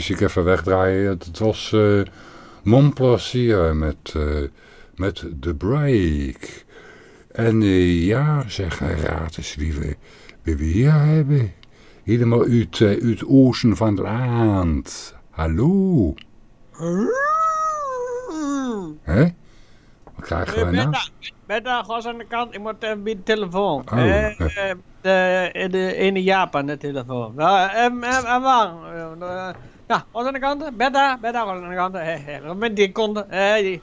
Muziek even wegdraaien. Het was eh Mon Plaisir met, eh, met The Break. En eh, ja, zeg, raad eens wie we, wie we hier hebben. Helemaal uit, eh, uit oosten van het land. Hallo. Hè? Wat krijgen we nou? daar gewoon aan de kant. Ik moet even bij de telefoon. Oh, Eh, de, de, in Japan, de telefoon. Ja, en, en, en waar? Ja, was aan de kant. Ben daar, ben daar aan de kant. Eh, Met die konden. Die,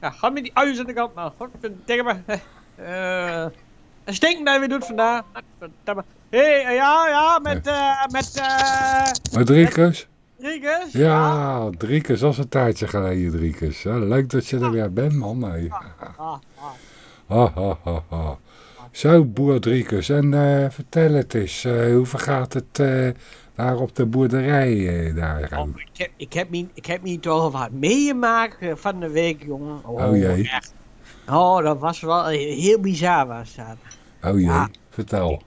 ja, ga met die uis aan de kant. Nou, goed, tegen me. Eh, dat je weer doet vandaag. Hé, hey, eh, ja, ja, met, eh, met, eh, Met Driekes? Riekes. Ja, Driekes, dat is een tijdje geleden, Driekes. Ja, leuk dat je er weer bent, man. Ah. Ha, ha, ha, ha. Zo, boer Driekes. En vertel het eens, hoe vergaat het eh, daar op de boerderij? eh, daar? Oh, ik, heb, ik, heb me, ik heb toch wat meegemaakt eh, van de week, jongen. Oh, jee. Echt. Oh, dat was wel heel bizar was dat. Oh jee, Ja. vertel.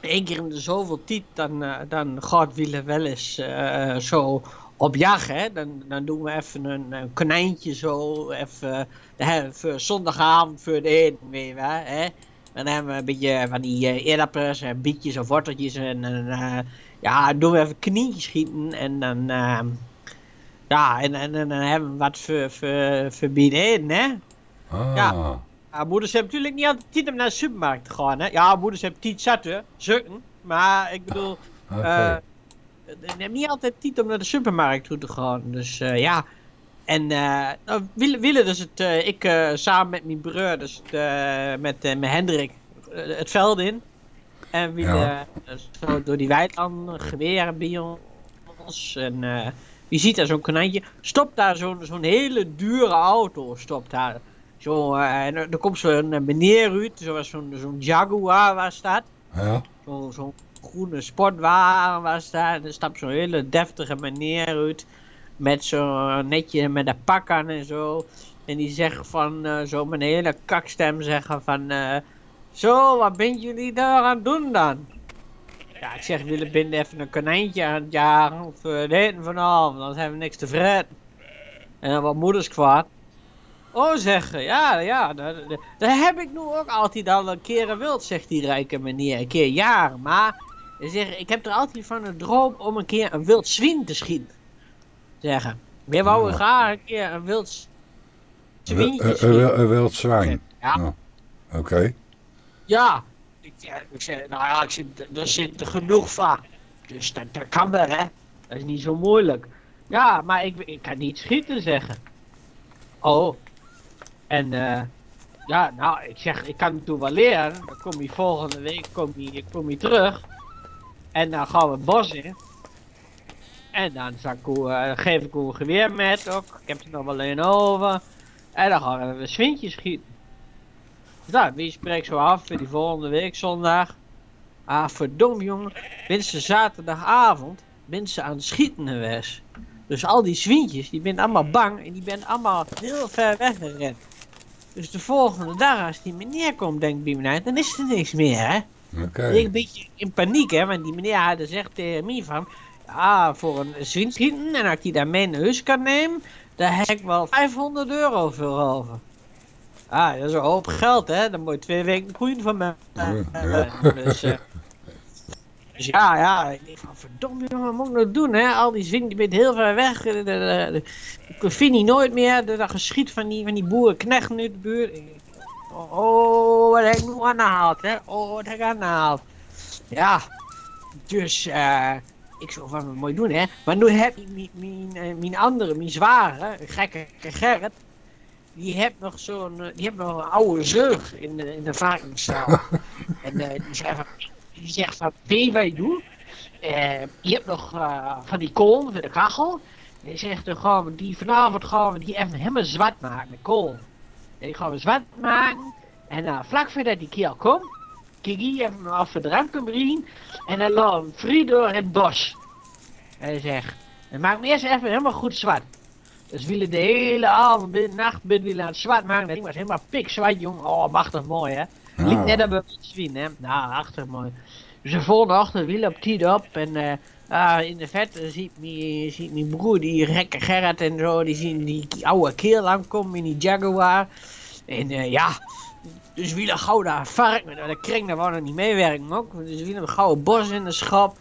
Eén keer in de zoveel tijd, dan, eh, dan gaat Wille wel eens eh, zo op jacht, hè. Dan, dan doen we even een, een konijntje zo, even, hè, voor zondagavond voor de eten, weet je wel, hè. Dan hebben we een beetje van die eh eerdappers en bietjes of worteltjes en, en eh, ja, dan doen we even knietjes schieten en dan, eh, ja, en, en, en dan hebben we wat bij de eten, hè. Ah, Ja. Ja, moeders hebben natuurlijk niet altijd tijd om naar de supermarkt te gaan, hè. Ja, moeders hebben tijd zetten, zukken, maar ik bedoel... eh, ik heb niet altijd tijd om naar de supermarkt toe te gaan. Dus eh, ja. En eh nou, willen, willen dus het, eh, ik eh, samen met mijn broer, dus het, met, met Hendrik, het veld in. En we Ja. zo door die weilanden, geweren bij ons. En wie ziet daar zo'n konijntje? Stopt daar zo'n zo'n hele dure auto, stopt daar. Zo, en er, komt zo'n meneer uit, zoals zo'n zo'n Jaguar was dat Ja, zo'n zo groene sportwagen was daar. En er stapt zo'n hele deftige meneer uit. Met zo'n netje met een pak aan en zo. En die zegt van, eh, zo met een hele kakstem zeggen van... eh, zo, wat ben jullie daar aan het doen dan? Ja, ik zeg, willen binnen even een konijntje aan het jagen. Of uh, eten vanavond, dan hebben we niks te vreten. En dan wat moeders kwaad. Oh, zeggen, ja, ja, dat, dat, dat heb ik nu ook altijd al een keer wild, zegt die rijke meneer. Een keer jaren, maar zegt, ik heb er altijd van een droom om een keer een wild zwien te schieten. Zeggen, we wouden Ja. graag een keer een wild s- een, zwientje wild zwijn. Ja, Ja. Oké. ja. Ik, zei, nou ja, ik zit, er zit er genoeg van. Dus dat, dat kan wel, hè. Dat is niet zo moeilijk. Ja, maar ik, ik kan niet schieten, zeggen. Oh. En eh ja, nou, ik zeg, ik kan het toen wel leren. Dan kom je volgende week kom je, kom je terug. En dan gaan we het bos in. En dan eh, geef ik een geweer met ook. Ik heb er nog wel een over. En dan gaan we swintjes schieten. Nou, wie spreekt zo af voor die volgende week zondag? Ah, verdomme jongen. Mensen zaterdagavond, mensen aan het schieten geweest. Dus al die zwintjes, die zijn allemaal bang en die zijn allemaal heel ver weggerend. Dus de volgende dag, als die meneer komt, denkt mij, dan is er niks meer, hè? Oké. Ik een beetje in paniek, hè, want die meneer had zegt tegen mij van, ja, voor een zwint schieten, en als ik die daar mee naar huis kan nemen, daar heb ik wel 500 euro voor over. Ah, dat is een hoop geld, hè? Dan moet je twee weken groeien van me. Ja. Dus, eh, dus ja, ja, ik denk van verdomme wat moet ik nou doen, hè? Al die zwing, die bent heel ver weg. eh, de- de- de- Ik vind die nooit meer, de- dat geschiet van die, van die boerenknechten uit de buurt. Oh, wat heb ik nu aangehaald, hè? Oh, wat heb ik aangehaald. Ja, dus eh, ik zo van, wat moet je doen, hè? Maar nu heb ik mijn, eh, andere, mijn zware, gekke Gerrit, die heeft nog zo'n, eh, die heeft nog een oude zeug in de, in de varkenszaal. en eh, die zegt van, die zegt van, weet wat je doet? Je hebt nog van die kool voor de kachel. Die zegt, dan gaan we die, vanavond gaan we die even helemaal zwart maken, de kool. En die gaan we zwart maken. En vlak voordat die keel komt, even af kan brengen. En dan hem vrij door het bos. En hij zegt, maak hem eerst even helemaal goed zwart. Dus we willen de hele avond, nacht, binnen we aan het zwart maken. Dat ding was helemaal pikzwart, jong. Oh, machtig mooi, hè. Liep Ah. net op een zwien, hè. Nou, achtig mooi. Dus de volgende ochtend op tijd op en eh, ah, in de vet ziet mijn ziet mijn broer, die gekke Gerrit en zo, die zien die oude keel aankomen in die Jaguar. En eh, ja, dus wielen gauw daar varken, nou, de kring daar nog niet meewerken ook. Dus wielen gauw een bos in de schap.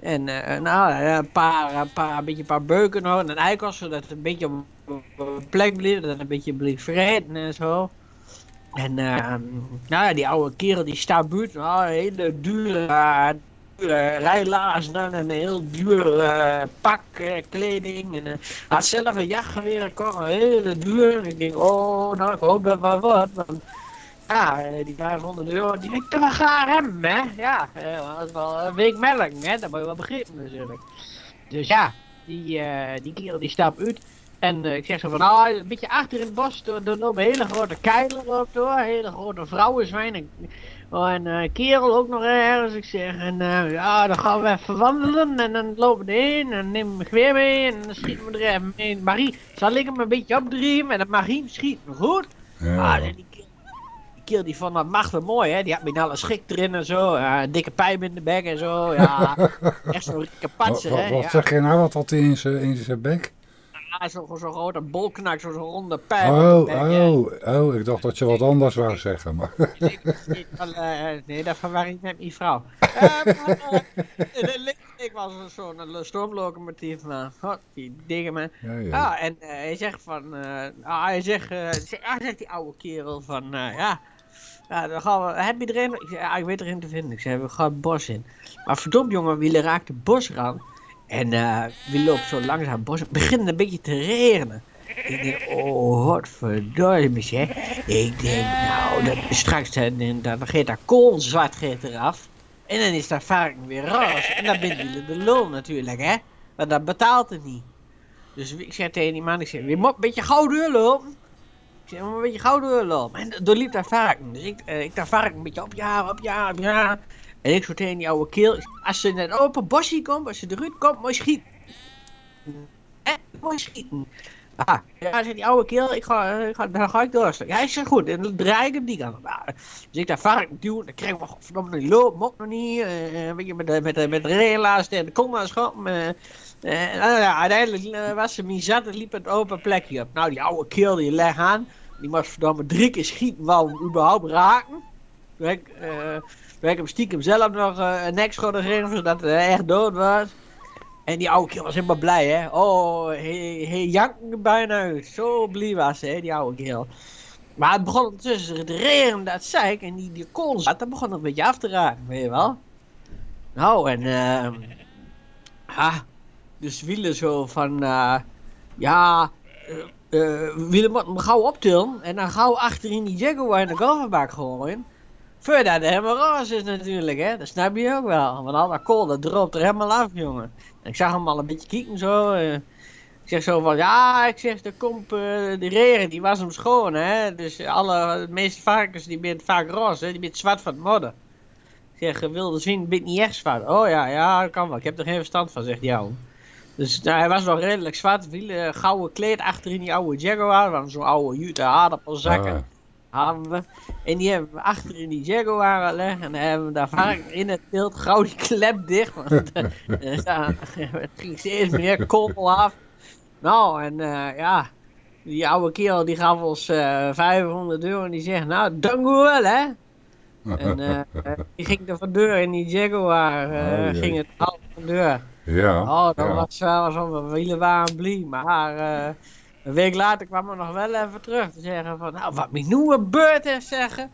En eh, nou, een paar, een paar, een beetje een paar beuken nog en een eikels, zodat het een beetje op op plek bleef, dat het een beetje bleef vreten en zo. En eh, nou ja, die oude kerel die staat buurt, nou, een hele dure, dure rijlaars en een heel duur eh, pak, kleding. En had zelf een jachtgeweer gekocht, een hele duur. Ik denk, oh, nou ik hoop dat wel wat. Ja, eh, die 500 euro, die ik wel graag hebben, hè. Ja, eh, dat is wel een week melk, hè. Dat moet je wel begrijpen natuurlijk. Dus ja, die, eh, die kerel die stapt uit. En ik zeg zo van, nou, een beetje achter in het bos, er, er lopen hele grote keilen op door, hele grote vrouwenzwijnen. Oh, en kerel ook nog ergens, ik zeg. En ja, dan gaan we even wandelen en dan lopen we heen en nemen we geweer mee en dan schieten we er even mee. Marie, zal ik hem een beetje opdrieven en dan Marie schiet me goed. Ja. Ah, en die kerel, die vond dat machtig mooi, hè. Die had met alle schik erin en zo. Ja, een dikke pijp in de bek en zo. Ja, echt zo'n rikke Wat, patser, hè. wat ja. zeg je nou? Wat had hij in zijn in zijn bek? Ja, zo'n zo grote bolknak, zo'n ronde pijp. Oh, oh, oh, ik dacht dat je wat anders wou zeggen. Maar, Nee, nee, wel, eh, nee, dat verwar ik met mijn vrouw. Eh, eh, ik was zo'n eh, stoomlocomotief, maar god, die dingen, man. ja, ja. Ja, en eh, hij zegt van, eh, ah, hij zegt, eh, zegt- ah, zegt die oude kerel van, eh, ja, ja, dan gaan we, heb je erin? Ik zeg, ja, weet erin te vinden. Ik zeg, we gaan het bos in. Maar verdomd jongen, we raakt het bos aan. En eh we lopen zo langzaam het bos. Het begint een beetje te regenen. Ik denk, oh, wat verdomme, hè. Ik denk, nou, dat, straks dan, dan gaat dat kool zwart gaat eraf. En dan is dat varken weer roze. En dan ben je de lul natuurlijk, hè. Maar dat betaalt het niet. Dus ik zeg tegen die man, ik zeg, je moet een beetje gauw doorlopen. Ik zeg, je moet een beetje gauw doorlopen. En doorliep daar varken. Dus ik, eh, ik daar varken een beetje op, ja, op, ja, op, ja. En ik zo tegen die oude keel, als ze in het open bosje komt, als ze eruit komt, je schieten. Hè, moet je schieten. Ah, ja, zei die oude keel, ik ga, ik ga, dan ga ik door. Ja, is goed. En dan draai ik op die kant. Nou, dus ik daar varken duwen, dan kreeg ik wel verdomme die loop, mocht nog niet. eh, een beetje met de, met met de rela's en de kom maar schop. Eh, nou ja, uiteindelijk eh, was ze en liep het open plekje op. Nou, die oude keel die leg aan. Die moest verdomme drie keer schieten, wou hem überhaupt raken. Toen eh, ik hem stiekem zelf nog een nekschot zodat hij echt dood was. En die oude keel was helemaal blij, hè. Oh, hij, hij jankte bijna. Zo blij was hij, die oude keel. Maar het begon ondertussen te regenen, dat zei ik. En die, die kool zat, dat begon een beetje af te raken, weet je wel. Nou, en ehm ah, dus wielen zo van, eh, ja, eh, uh, Willem moet hem gauw optillen en dan gauw achterin die Jaguar in de golfbak gooien. Voordat de roze is natuurlijk, hè. Dat snap je ook wel. Want al dat kool, dat droopt er helemaal af, jongen. En ik zag hem al een beetje kieken zo. Ik zeg zo van, ja, ik zeg, de komt uh, de regen, die was hem schoon, hè. Dus alle, de meeste varkens, die zijn vaak roze, hè. Die zijn zwart van het modder. Ik zeg, wilde zien, ben niet echt zwart. Oh ja, ja, kan wel. Ik heb er geen verstand van, zegt jou. Dus nou, hij was wel redelijk zwart. Viel, gouden kleed achter in die oude Jaguar. Van zo'n oude jute aardappelzakken. Ah. Hadden we. En die hebben we achter in die Jaguar gelegd. En dan hebben we daar vaak in het beeld gauw die klep dicht. Want uh, het ging steeds meer koppel af. Nou, en uh, ja. Die oude kerel die gaf ons uh, 500 euro. En die zegt, nou, dank u wel, hè. En uh, die ging er van deur in die Jaguar. Oh, ging het half van deur. Ja. Oh, dat ja. was wel zo'n wielen waren blij. Maar uh, een week later kwam er nog wel even terug te zeggen van, nou, wat mijn nieuwe beurt is zeggen.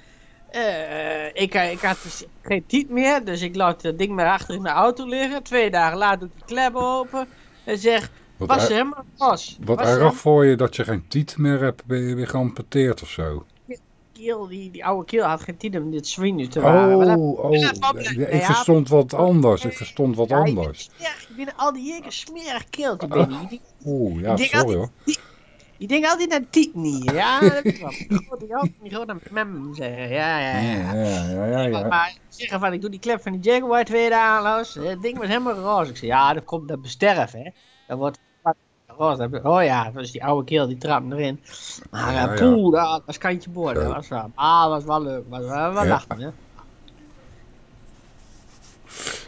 Uh, ik, ik had dus geen tijd meer, dus ik laat het ding maar achter in de auto liggen. Twee dagen later doe ik de klep open en zeg, Wat was helemaal los. Wat erg voor je dat je geen tiet meer hebt, ben je weer geamputeerd of zo. Kiel, die, die oude kiel had geen tijd om dit swingen te. Maar dat- Oh, oh. Ik ja. verstond wat anders. Ik verstond wat Ja, anders. smerig, je bent al die jeken smerig keeltje, ben je. Die- Oeh, ja, Ik denk sorry altijd- hoor. Die denkt altijd naar Titni. Ja, dat is wel. Ik ook niet gewoon naar mem zeggen. Ja, ja, Ja, ja. ja, ja, ja. Maar zeggen van, ik doe die klep van die Jaguar twee dagen los. Het ding was helemaal roze. Ik zei, ja, dat komt dat besterf, hè. Dat wordt Dat- Oh ja, dat is die oude keel, die trapt erin. Maar Ja, uh, ja. poeh, dat was kantje boord. Dat was wel, ah, dat was wel leuk. Was wel, wel Ja. lachen, hè.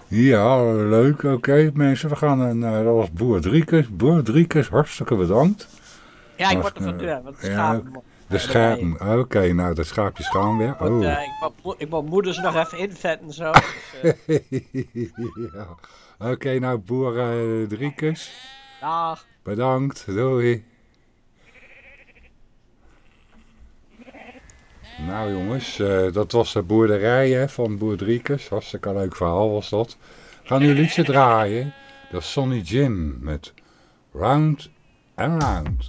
Ja, leuk. Oké, mensen. We gaan naar, dat was Boer Driekes. Boer Driekes, hartstikke bedankt. Ja, ik Was, word er van eh, deur, want de ja, schapen... De schapen. Oké, nou, de schaapjes gaan weer. Want, Oh. eh, ik, wou, mo- ik wou moeders nog even invetten zo. Dus, eh, ja. Oké, nou, Boer eh, Driekes. dag. Bedankt. Doei. Nou jongens, eh, dat was de boerderij hè, van Boer Driekes. Hartstikke leuk verhaal was dat. Gaan nu liedje draaien. Dat is Sonny Jim met Round and Round.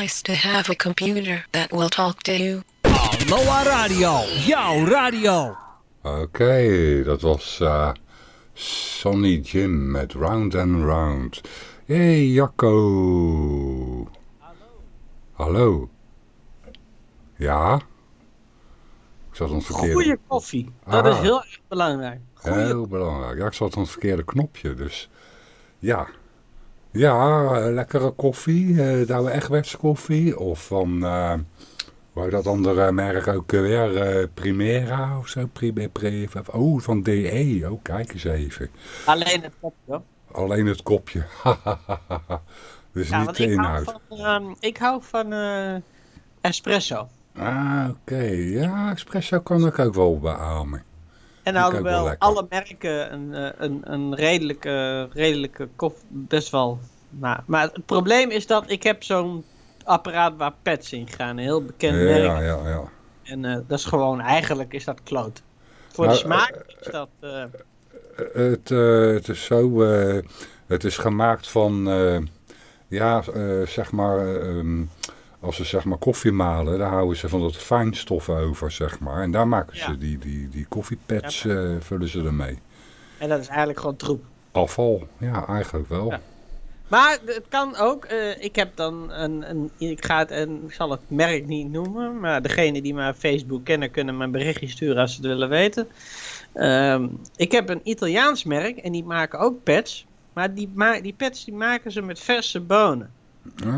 Nice to have a computer that will talk to you? Aloha Radio, jouw radio. oké, dat was eh, Sonny Jim met Round and Round. Hey Jacco. Hallo. Ja? Ik zat aan het verkeerde... Goede koffie. Dat Ah. is heel erg belangrijk. Goeie Heel belangrijk. Ja, ik zat aan het verkeerde knopje, dus ja. Ja, eh, lekkere koffie. eh Douwe Egberts koffie. Of van, eh hoe heet dat andere merk ook weer? eh, Primera of zo? Prime, oh, van DE. Oh, kijk eens even. Alleen het kopje. hoor. Alleen het kopje. dus Ja, niet de ik hou inhoud. van, ehm, ik hou van eh, espresso. Ah, oké. Ja, espresso kan ik ook wel beamen. En ook wel alle merken een, eh, een, een redelijke, redelijke koffie best wel... Maar, maar het probleem is dat ik heb zo'n apparaat waar pads in gaan. Een heel bekend Ja, merk. ja, ja. En eh, dat is gewoon, eigenlijk is dat kloot. Voor Nou, de smaak is dat... eh, Het, eh, het is zo, eh, het is gemaakt van, eh, ja, eh, zeg maar, eh, ehm, als ze zeg maar koffie malen, dan houden ze van dat fijnstof over, zeg maar. En daar maken ze Ja. die, die, die koffiepads, eh, vullen ze ermee. en dat is eigenlijk gewoon troep. Afval, ja, eigenlijk wel. Ja. Maar het kan ook. eh, ik heb dan een, een. Ik ga het. En ik zal het merk niet noemen. Maar degene die mijn Facebook kennen, kunnen me een berichtje sturen als ze het willen weten. Ehm, ik heb een Italiaans merk en die maken ook pads. Maar die, ma die pads die maken ze met verse bonen.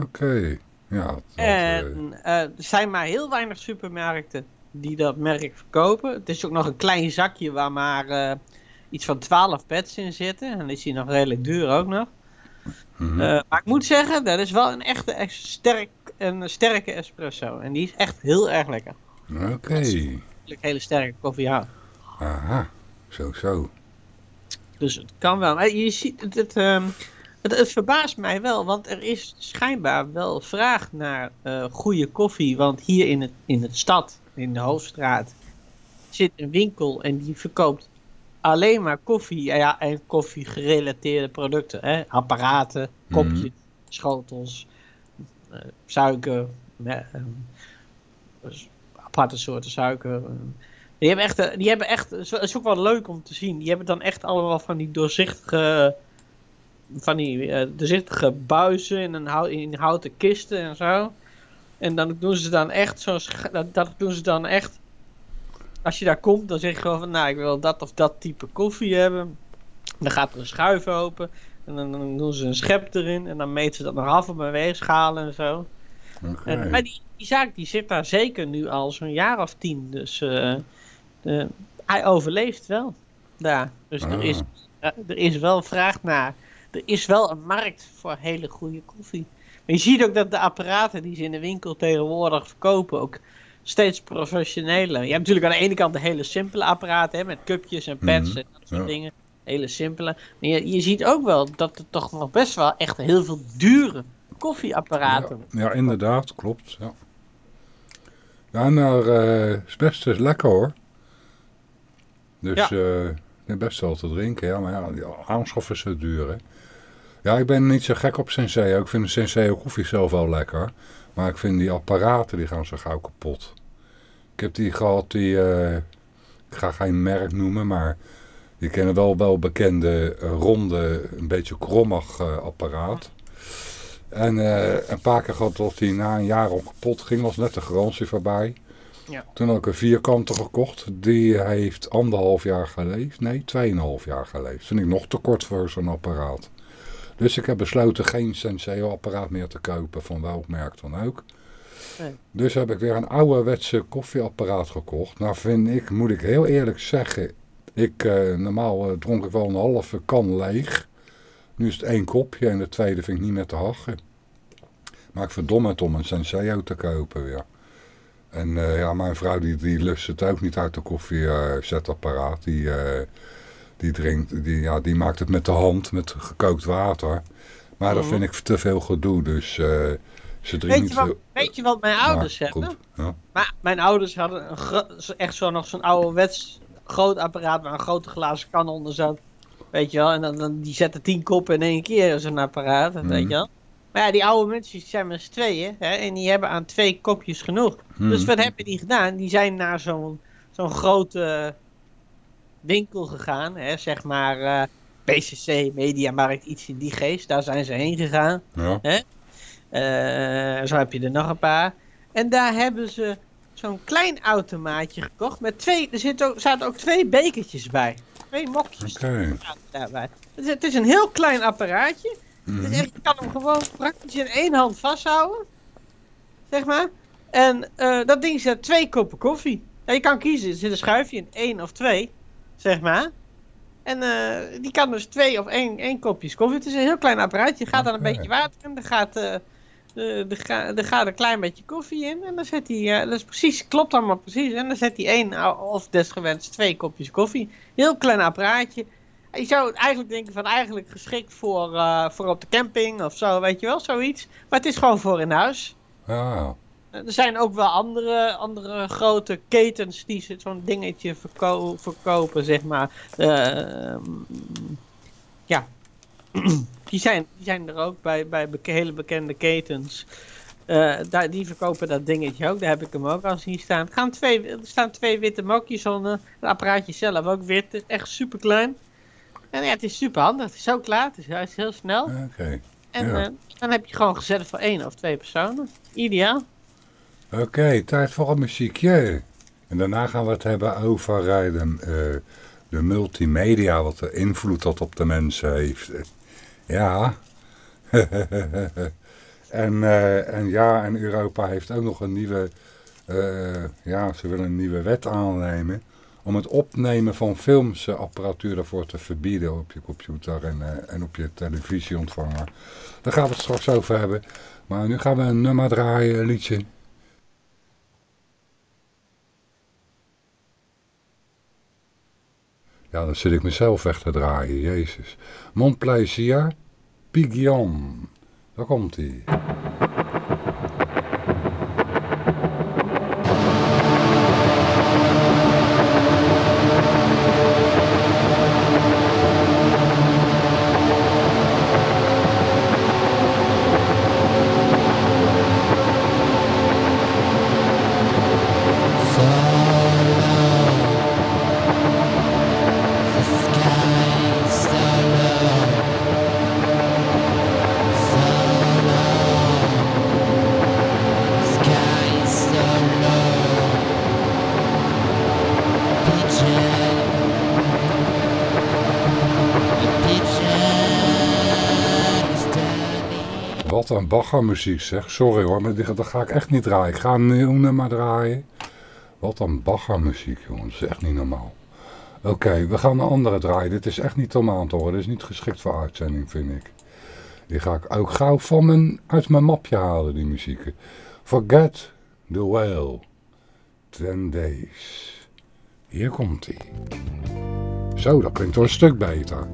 Oké, ja. dat, eh, En eh, er zijn maar heel weinig supermarkten die dat merk verkopen. Het is ook nog een klein zakje waar maar eh, iets van 12 pads in zitten. En dan is die nog redelijk duur ook nog. mhm. Maar ik moet zeggen, dat is wel een echte sterk, een sterke espresso. En die is echt heel erg lekker. Oké, Ik hele sterke koffie aha, zo, zo. Dus het kan wel. Je ziet, het, het, ehm, het, het verbaast mij wel, want er is schijnbaar wel vraag naar eh, goede koffie. Want hier in, het, in het stad, in de Hoofdstraat, zit een winkel en die verkoopt alleen maar koffie ja, ja, en koffie gerelateerde producten. Hè? Apparaten, kopjes, schotels, eh, suiker, eh, ehm, dus aparte soorten suiker. eh. Die hebben echt, eh, die hebben echt, het is ook wel leuk om te zien. Die hebben dan echt allemaal van die doorzichtige, van die eh, doorzichtige buizen in, een in houten kisten en zo. En dan doen ze dan echt zoals, dat, dat doen ze dan echt. Als je daar komt, dan zeg je gewoon van, nou, ik wil dat of dat type koffie hebben. Dan gaat er een schuif open. En dan, dan doen ze een schep erin. En dan meten ze dat nog af op een weegschaal en zo. En, maar die, die zaak die zit daar zeker nu al zo'n jaar of tien. Dus eh, de- hij overleeft wel daar. Dus er, Ah. is, eh, er is wel vraag naar. Er is wel een markt voor hele goede koffie. Maar je ziet ook dat de apparaten die ze in de winkel tegenwoordig verkopen ook steeds professioneler. Je hebt natuurlijk aan de ene kant de hele simpele apparaten hè, met cupjes en pads Mhm, en dat soort ja. dingen. Hele simpele. Maar je, je ziet ook wel dat er toch nog best wel echt heel veel dure koffieapparaten Ja, ja, inderdaad, klopt. Ja, ja maar eh is best lekker hoor. Dus Ja. eh best wel te drinken. Ja, maar ja, die aanschaf is zo duur hè. Ja, ik ben niet zo gek op Senseo. Ik vind de Senseo koffie zelf wel lekker. Maar ik vind die apparaten, die gaan zo gauw kapot. Ik heb die gehad, die... eh, ik ga geen merk noemen, maar... Die kennen wel wel bekende eh, ronde, een beetje krommig eh, apparaat. En een paar keer gehad dat hij na een jaar al kapot ging, was net de garantie voorbij. Ja. Toen had ik een vierkante gekocht. Die heeft anderhalf jaar geleefd. Nee, tweeënhalf jaar geleefd. Vind ik nog te kort voor zo'n apparaat. Dus ik heb besloten geen Senseo apparaat meer te kopen. Van welk merk dan ook. Nee. Dus heb ik weer een ouderwetse koffieapparaat gekocht. Nou vind ik, moet ik heel eerlijk zeggen. Ik, eh, normaal eh, dronk ik wel een halve kan leeg. Nu is het één kopje en de tweede vind ik niet meer te hachen. Maar ik verdom het om een Senseo te kopen weer. En eh, ja, mijn vrouw die, die lust het ook niet uit de koffiezetapparaat. die, die, drinkt, die, ja, die maakt het met de hand, met gekookt water. Maar dat Mhm. vind ik te veel gedoe, dus eh, ze drinkt Weet je, wat, veel... weet je wat mijn Maar ouders hebben? goed, ja. Maar mijn ouders hadden een echt zo nog zo'n ouderwets groot apparaat waar een grote glazen kan onder zat. Weet je wel, en dan, dan die zetten tien koppen in één keer zo'n apparaat, Mhm. weet je wel. Maar ja, die oude mensen zijn met z'n tweeën hè, en die hebben aan twee kopjes genoeg. Mhm. Dus wat hebben die gedaan? Die zijn naar zo'n zo'n grote winkel gegaan, hè, zeg maar eh, PCC, Mediamarkt, iets in die geest. Daar zijn ze heen gegaan. Ja. Eh, zo heb je er nog een paar. En daar hebben ze zo'n klein automaatje gekocht. Met twee, er zitten ook, zaten ook twee bekertjes bij. Twee mokjes daarbij. Het is, het is een heel klein apparaatje. Echt, je kan hem gewoon praktisch in één hand vasthouden. Zeg maar. En eh, dat ding zet twee koppen koffie. Je kan kiezen, er zit een schuifje in, één of twee. Zeg maar. En eh, die kan dus twee of één, één kopjes koffie. Het is een heel klein apparaatje. Je gaat dan een beetje water in. Er gaat, eh, ga- er gaat een klein beetje koffie in. En dan zet hij, eh, dat is precies, klopt allemaal precies. En dan zet hij één eh, of desgewenst twee kopjes koffie. Heel klein apparaatje. En Je zou eigenlijk denken van eigenlijk geschikt voor, voor op de camping of zo, weet je wel, zoiets. Maar het is gewoon voor in huis. Ja. Eh, Er zijn ook wel andere, andere grote ketens die zo'n dingetje verko- verkopen, zeg maar. Eh, ja, die zijn, die zijn er ook bij, bij beke- hele bekende ketens. Eh, daar, die verkopen dat dingetje ook. Daar heb ik hem ook al zien staan. Er, gaan twee, er staan twee witte mokjes onder. Het apparaatje zelf ook wit. Het is echt super klein. En ja, het is super handig. Het is zo klaar. Het is, hij is heel snel. Oké. En ja. eh, dan heb je gewoon gezet voor één of twee personen. Ideaal. Oké, tijd voor een muziekje. En daarna gaan we het hebben over de, eh, de multimedia, wat de invloed dat op de mensen heeft. Ja. en, eh, en ja, en Europa heeft ook nog een nieuwe, eh, ja, ze willen een nieuwe wet aannemen om het opnemen van filmsapparatuur daarvoor te verbieden op je computer en, en op je televisieontvanger. Daar gaan we het straks over hebben. Maar nu gaan we een nummer draaien, een liedje. Ja, dan zit ik mezelf weg te draaien, jezus. Mon plaisir, Pigion. Daar komt hij. Baggermuziek zeg. Sorry hoor, maar dat ga ik echt niet draaien. Ik ga een nummer draaien. Wat een baggermuziek jongens, dat is echt niet normaal. Oké, we gaan een andere draaien. Dit is echt niet om aan te horen. Dit is niet geschikt voor uitzending, vind ik. Die ga ik ook gauw van uit mijn mapje halen, die muzieken. Forget the Whale. Ten Days. Hier komt hij. Zo, dat klinkt wel een stuk beter.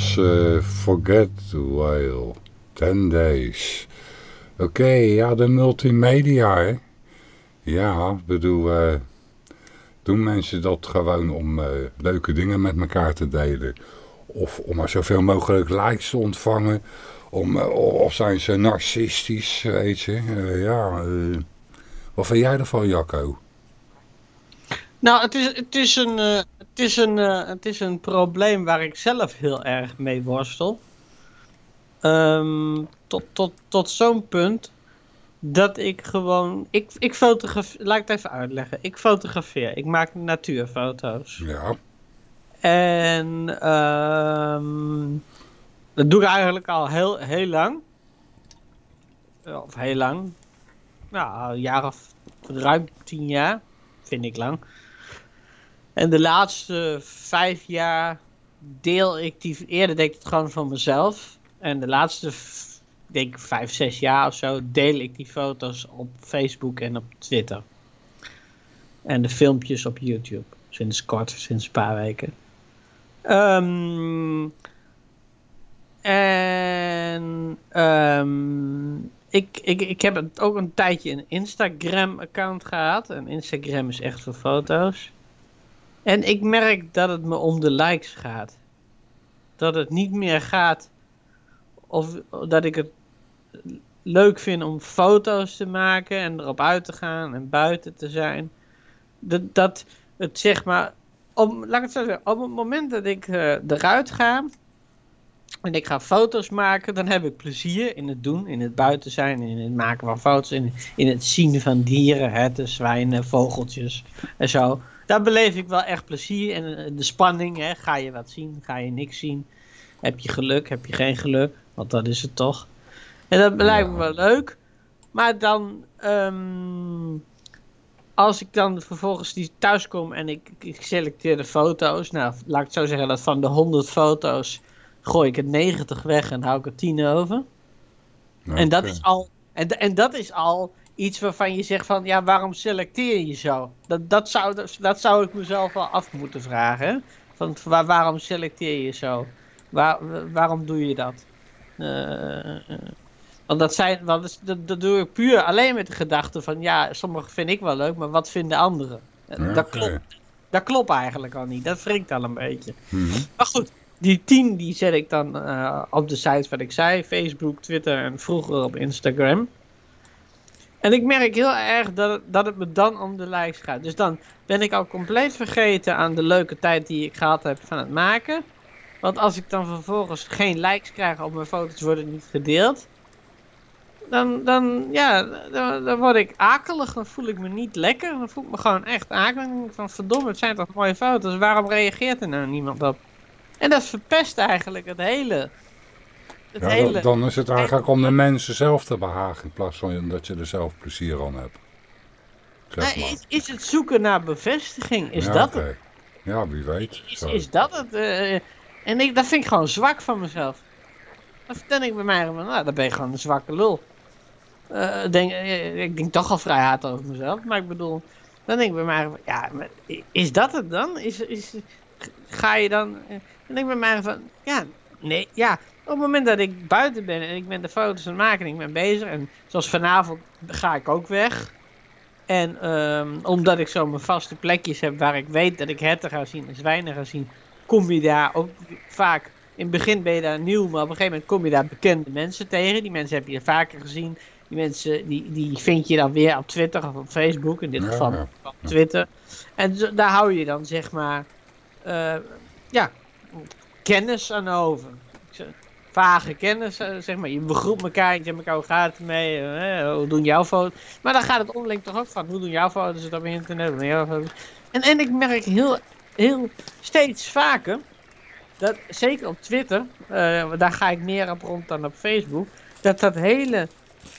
Eh, Forget While. 10 Days. Oké, ja, de multimedia, hè. Ja, bedoel, eh, doen mensen dat gewoon om eh, leuke dingen met elkaar te delen? Of om maar zoveel mogelijk likes te ontvangen? Om, of zijn ze narcistisch, weet je? Ja, wat vind jij ervan, Jacco? Nou, het is, het is, een, het, is een, eh, het is een probleem waar ik zelf heel erg mee worstel. Ehm, tot tot, tot zo'n punt dat ik gewoon. Ik, ik fotografeer. Laat ik het even uitleggen. Ik fotografeer. Ik maak natuurfoto's. Ja, En ehm, dat doe ik eigenlijk al heel, heel lang. Of heel lang. Nou, een jaar of ruim tien jaar. Vind ik lang. En de laatste vijf jaar deel ik die. Eerder deed ik het gewoon van mezelf. En de laatste, denk ik, vijf, zes jaar of zo, deel ik die foto's op Facebook en op Twitter. En de filmpjes op YouTube. Sinds kort, sinds een paar weken. Ehm, en ehm, ik, ik, ik heb ook een tijdje een Instagram-account gehad. En Instagram is echt voor foto's. En ik merk dat het me om de likes gaat. Dat het niet meer gaat of dat ik het leuk vind om foto's te maken en erop uit te gaan en buiten te zijn. Dat, dat het zeg maar, op, laat ik het zo zeggen, op het moment dat ik eh, eruit ga en ik ga foto's maken, dan heb ik plezier in het doen, in het buiten zijn, in het maken van foto's, in, in het zien van dieren, herten, zwijnen, vogeltjes en zo. Daar beleef ik wel echt plezier en eh, de spanning, hè. ga je wat zien, ga je niks zien. Heb je geluk, heb je geen geluk, want dat is het toch. En dat lijkt me wel leuk. Maar dan, ehm, als ik dan vervolgens die thuis kom en ik, ik selecteer de foto's. Nou, laat ik het zo zeggen dat van de 100 foto's gooi ik het 90 weg en hou ik er 10 over. En dat is al, en, en dat is al iets waarvan je zegt van, ja, waarom selecteer je zo? Dat, dat, zou, dat, dat zou ik mezelf wel af moeten vragen. Van, waar, waarom selecteer je zo? Waar, waarom doe je dat? Eh, eh, want dat, zijn, want dat, dat, dat doe ik puur alleen met de gedachte van, ja, sommige vind ik wel leuk, maar wat vinden anderen? Eh, dat, klopt, dat klopt eigenlijk al niet. Dat wringt al een beetje. Mhm. Maar goed, die 10 die zet ik dan op de sites wat ik zei. Facebook, Twitter en vroeger op Instagram. En ik merk heel erg dat het, dat het me dan om de likes gaat. Dus dan ben ik al compleet vergeten aan de leuke tijd die ik gehad heb van het maken. Want als ik dan vervolgens geen likes krijg op mijn foto's worden niet gedeeld. Dan, dan, ja, dan, dan word ik akelig. Dan voel ik me niet lekker. Dan voel ik me gewoon echt akelig. Van verdomme, het zijn toch mooie foto's. Waarom reageert er nou niemand op? En dat verpest eigenlijk het hele. Het Ja, hele. dan, is het eigenlijk om de mensen zelf te behagen in plaats van dat je er zelf plezier aan hebt. Zeg maar. is, is het zoeken naar bevestiging? Is ja, dat het? Ja, wie weet. Is, is dat het? eh, en ik, dat vind ik gewoon zwak van mezelf. Dan denk ik bij mij, nou, dan ben je gewoon een zwakke lul. Eh, denk, eh, ik denk toch al vrij hard over mezelf, maar ik bedoel, dan denk ik bij mij, van, ja, maar is dat het dan? Is, is, ga je dan, dan denk ik bij mij van, ja, nee, ja, op het moment dat ik buiten ben en ik ben de foto's aan het maken en ik ben bezig, en zoals vanavond ga ik ook weg. En ehm, omdat ik zo mijn vaste plekjes heb waar ik weet dat ik herten ga zien en zwijnen ga zien, kom je daar ook vaak. In het begin ben je daar nieuw, maar op een gegeven moment kom je daar bekende mensen tegen. Die mensen heb je vaker gezien. Die mensen die, die vind je dan weer op Twitter of op Facebook, in dit geval ja. op Twitter. En zo- daar hou je dan zeg maar, eh, ja, kennis aan over. Vage kennis, eh, zeg maar. Je begroet elkaar, je zegt elkaar, hoe gaat het mee? Eh, hoe doen jouw foto's? Maar dan gaat het onderling toch ook van, hoe doen jouw foto's het op internet? En, en ik merk heel, heel steeds vaker, dat, zeker op Twitter, eh, daar ga ik meer op rond dan op Facebook, dat dat hele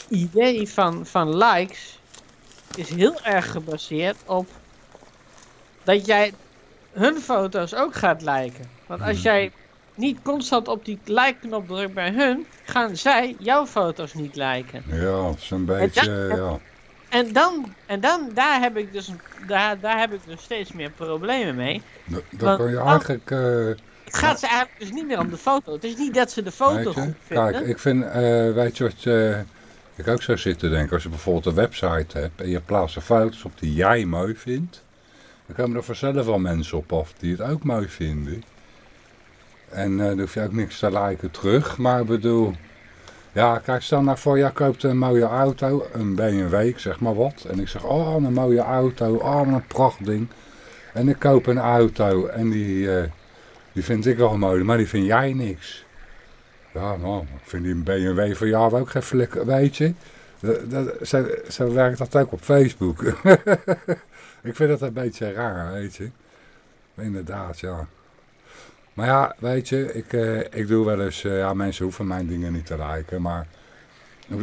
idee van, van likes is heel erg gebaseerd op dat jij hun foto's ook gaat liken. Want als jij niet constant op die like-knop drukt bij hun, gaan zij jouw foto's niet liken. Ja, zo'n beetje, dat- ja. En dan, en dan daar, heb ik dus, een- daar, daar heb ik dus steeds meer problemen mee. Da- Dan kan je eigenlijk, eh, Het gaat ze eigenlijk dus niet meer om de foto. Het is niet dat ze de foto goed vinden. Kijk, ik vind, eh, weet je wat eh, ik ook zou zitten denken? Als je bijvoorbeeld een website hebt en je plaatst er foto's op die jij mooi vindt. Dan komen er vanzelf wel mensen op af die het ook mooi vinden. En eh dan hoef je ook niks te liken terug. Maar ik bedoel, ja kijk stel nou voor, jij koopt een mooie auto, een BMW, zeg maar wat. En ik zeg, oh een mooie auto, oh een prachtding. En ik koop een auto en die, eh, die vind ik wel mooi, maar die vind jij niks. Ja, nou, ik vind die BMW van jou ook geen flikker, weet je. Dat, dat, zo, zo werkt dat ook op Facebook. ik vind dat een beetje raar, weet je. Inderdaad, ja. Maar ja, weet je, ik, eh, ik doe wel eens, eh, ja, mensen hoeven mijn dingen niet te liken, maar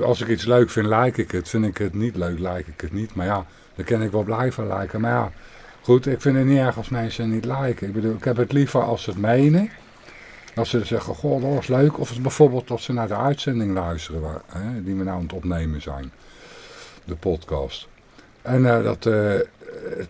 als ik iets leuk vind, like ik het. Vind ik het niet leuk, like ik het niet. Maar ja, dan kan ik wel blijven liken. Maar ja, goed, ik vind het niet erg als mensen niet liken. Ik bedoel, ik heb het liever als ze het menen. Als ze zeggen, goh, dat was leuk. Of bijvoorbeeld dat ze naar de uitzending luisteren, waar, hè, die we nou aan het opnemen zijn. De podcast. En eh, dat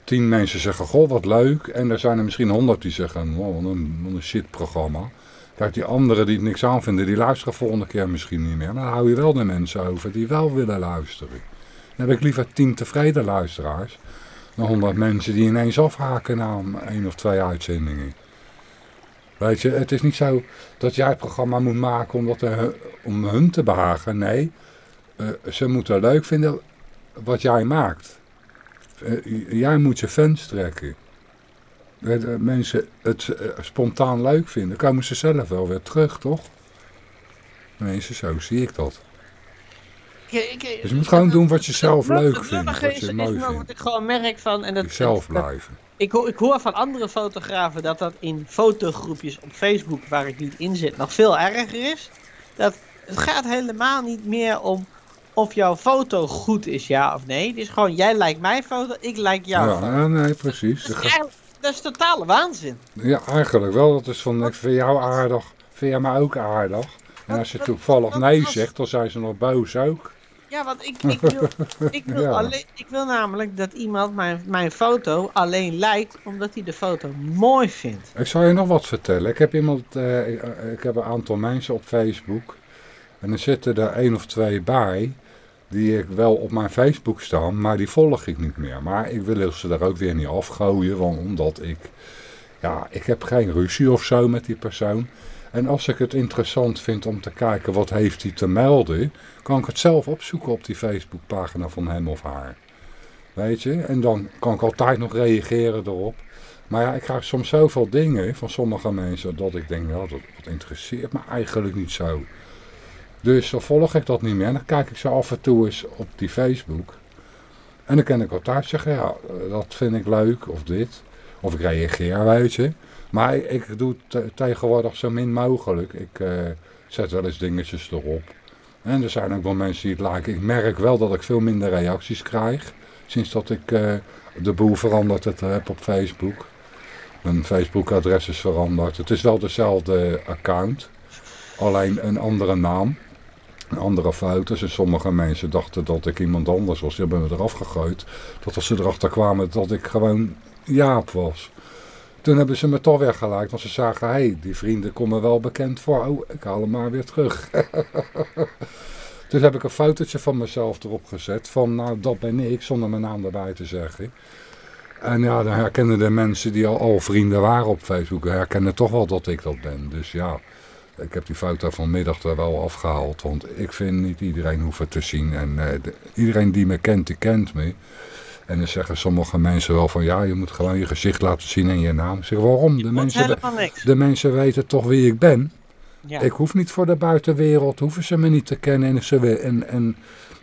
tien mensen zeggen, goh, wat leuk. En er zijn er misschien honderd die zeggen, wow, wat een, een shit programma. Kijk, die anderen die het niks aan vinden, die luisteren volgende keer misschien niet meer. Maar dan hou je wel de mensen over die wel willen luisteren. Dan heb ik liever tien tevreden luisteraars. Dan honderd mensen die ineens afhaken na één of twee uitzendingen. Weet je, het is niet zo dat jij het programma moet maken omdat om hun te behagen. Nee, eh, ze moeten leuk vinden wat jij maakt. Eh, jij moet je fans trekken. Dat eh, mensen het eh, spontaan leuk vinden, komen ze zelf wel weer terug, toch? Mensen, zo zie ik dat. Ik- ik- Dus je moet gewoon doen wat je zelf Het leuk vindt, wat je is mooi Wat vindt. ik gewoon merk van... En dat, Jezelf dat- blijven. ik, hoor, ik hoor van andere fotografen dat dat in fotogroepjes op Facebook, waar ik niet in zit, nog veel erger is. Dat het gaat helemaal niet meer om of jouw foto goed is, ja of nee. Het is gewoon, jij lijkt mijn foto, ik lijk jouw foto. Ja, nee, precies. Dat is, eigenlijk- dat is totale waanzin. Ja, eigenlijk wel. Dat is van, ik vind jou aardig, vind jij mij ook aardig? En als je toevallig wat- nee zegt, dan zijn ze nog boos ook. Ja, want ik, ik, wil, ik, wil Ja. alleen, ik wil namelijk dat iemand mijn, mijn foto alleen lijkt omdat hij de foto mooi vindt. Ik zal je nog wat vertellen. Ik heb iemand, eh, ik, eh, ik heb een aantal mensen op Facebook. En er zitten er één of twee bij. Die ik wel op mijn Facebook staan, maar die volg ik niet meer. Maar ik wil ze daar ook weer niet afgooien, want omdat ik, ja, ik heb geen ruzie of zo met die persoon. En als ik het interessant vind om te kijken wat heeft hij te melden, kan ik het zelf opzoeken op die Facebookpagina van hem of haar. Weet je, en dan kan ik altijd nog reageren erop. Maar ja, ik krijg soms zoveel dingen van sommige mensen dat ik denk, ja, dat, dat interesseert me eigenlijk niet zo. Dus dan volg ik dat niet meer. En dan kijk ik zo af en toe eens op die Facebook. En dan kan ik altijd zeggen, ja, dat vind ik leuk, of dit. Of ik reageer, weet je. Maar ik, doe het te- tegenwoordig zo min mogelijk. Ik eh, zet wel eens dingetjes erop. En er zijn ook wel mensen die het liken. Ik merk wel dat ik veel minder reacties krijg. Sinds dat ik eh, de boel veranderd heb op Facebook. Mijn Facebook-adres is veranderd. Het is wel dezelfde account. Alleen een andere naam. Andere foto's. En sommige mensen dachten dat ik iemand anders was. Die hebben me eraf gegooid. Dat als ze erachter kwamen dat ik gewoon Jaap was. Toen hebben ze me toch weggelijkt. Want ze zagen, hé, hey, die vrienden komen wel bekend voor. Oh, ik haal hem maar weer terug. Toen heb ik een fotootje van mezelf erop gezet. Van, nou, dat ben ik, zonder mijn naam erbij te zeggen. En ja, dan herkennen de mensen die al, al vrienden waren op Facebook, herkennen toch wel dat ik dat ben. Dus ja, ik heb die foto vanmiddag er wel afgehaald. Want ik vind niet iedereen hoeft het te zien. En eh, de- iedereen die me kent, die kent me. En dan zeggen sommige mensen wel van, ja, je moet gewoon je gezicht laten zien en je naam. Ik zeg, waarom? De mensen, de mensen weten toch wie ik ben. Ja. Ik hoef niet voor de buitenwereld, hoeven ze me niet te kennen. En, ze, en, en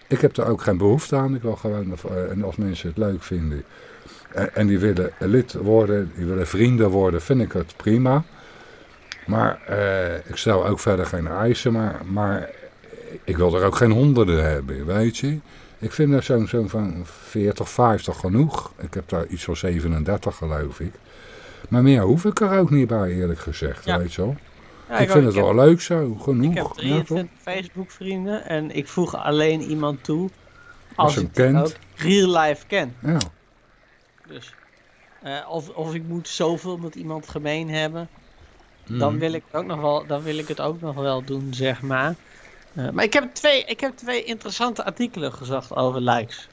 ik heb er ook geen behoefte aan. Ik wil gewoon, eh, en als mensen het leuk vinden en, en die willen lid worden, die willen vrienden worden, vind ik het prima. Maar eh, ik stel ook verder geen eisen, maar, maar ik wil er ook geen honderden hebben, weet je. Ik vind er zo'n zo'n van 40, 50 genoeg. Ik heb daar iets van 37 geloof ik. Maar meer hoef ik er ook niet bij, eerlijk gezegd, Ja. weet je wel. Ja, ik vind het heb- wel leuk zo, genoeg. Ik heb Ja, toch? 23 Facebook vrienden en ik voeg alleen iemand toe Als als ik kent. ook real life ken. Ja. Dus, eh, of, of ik moet zoveel met iemand gemeen hebben. Dan, Mhm. wil ik het ook nog wel, dan wil ik het ook nog wel doen, zeg maar. Eh, maar ik heb, twee, ik heb twee interessante artikelen gezocht over likes.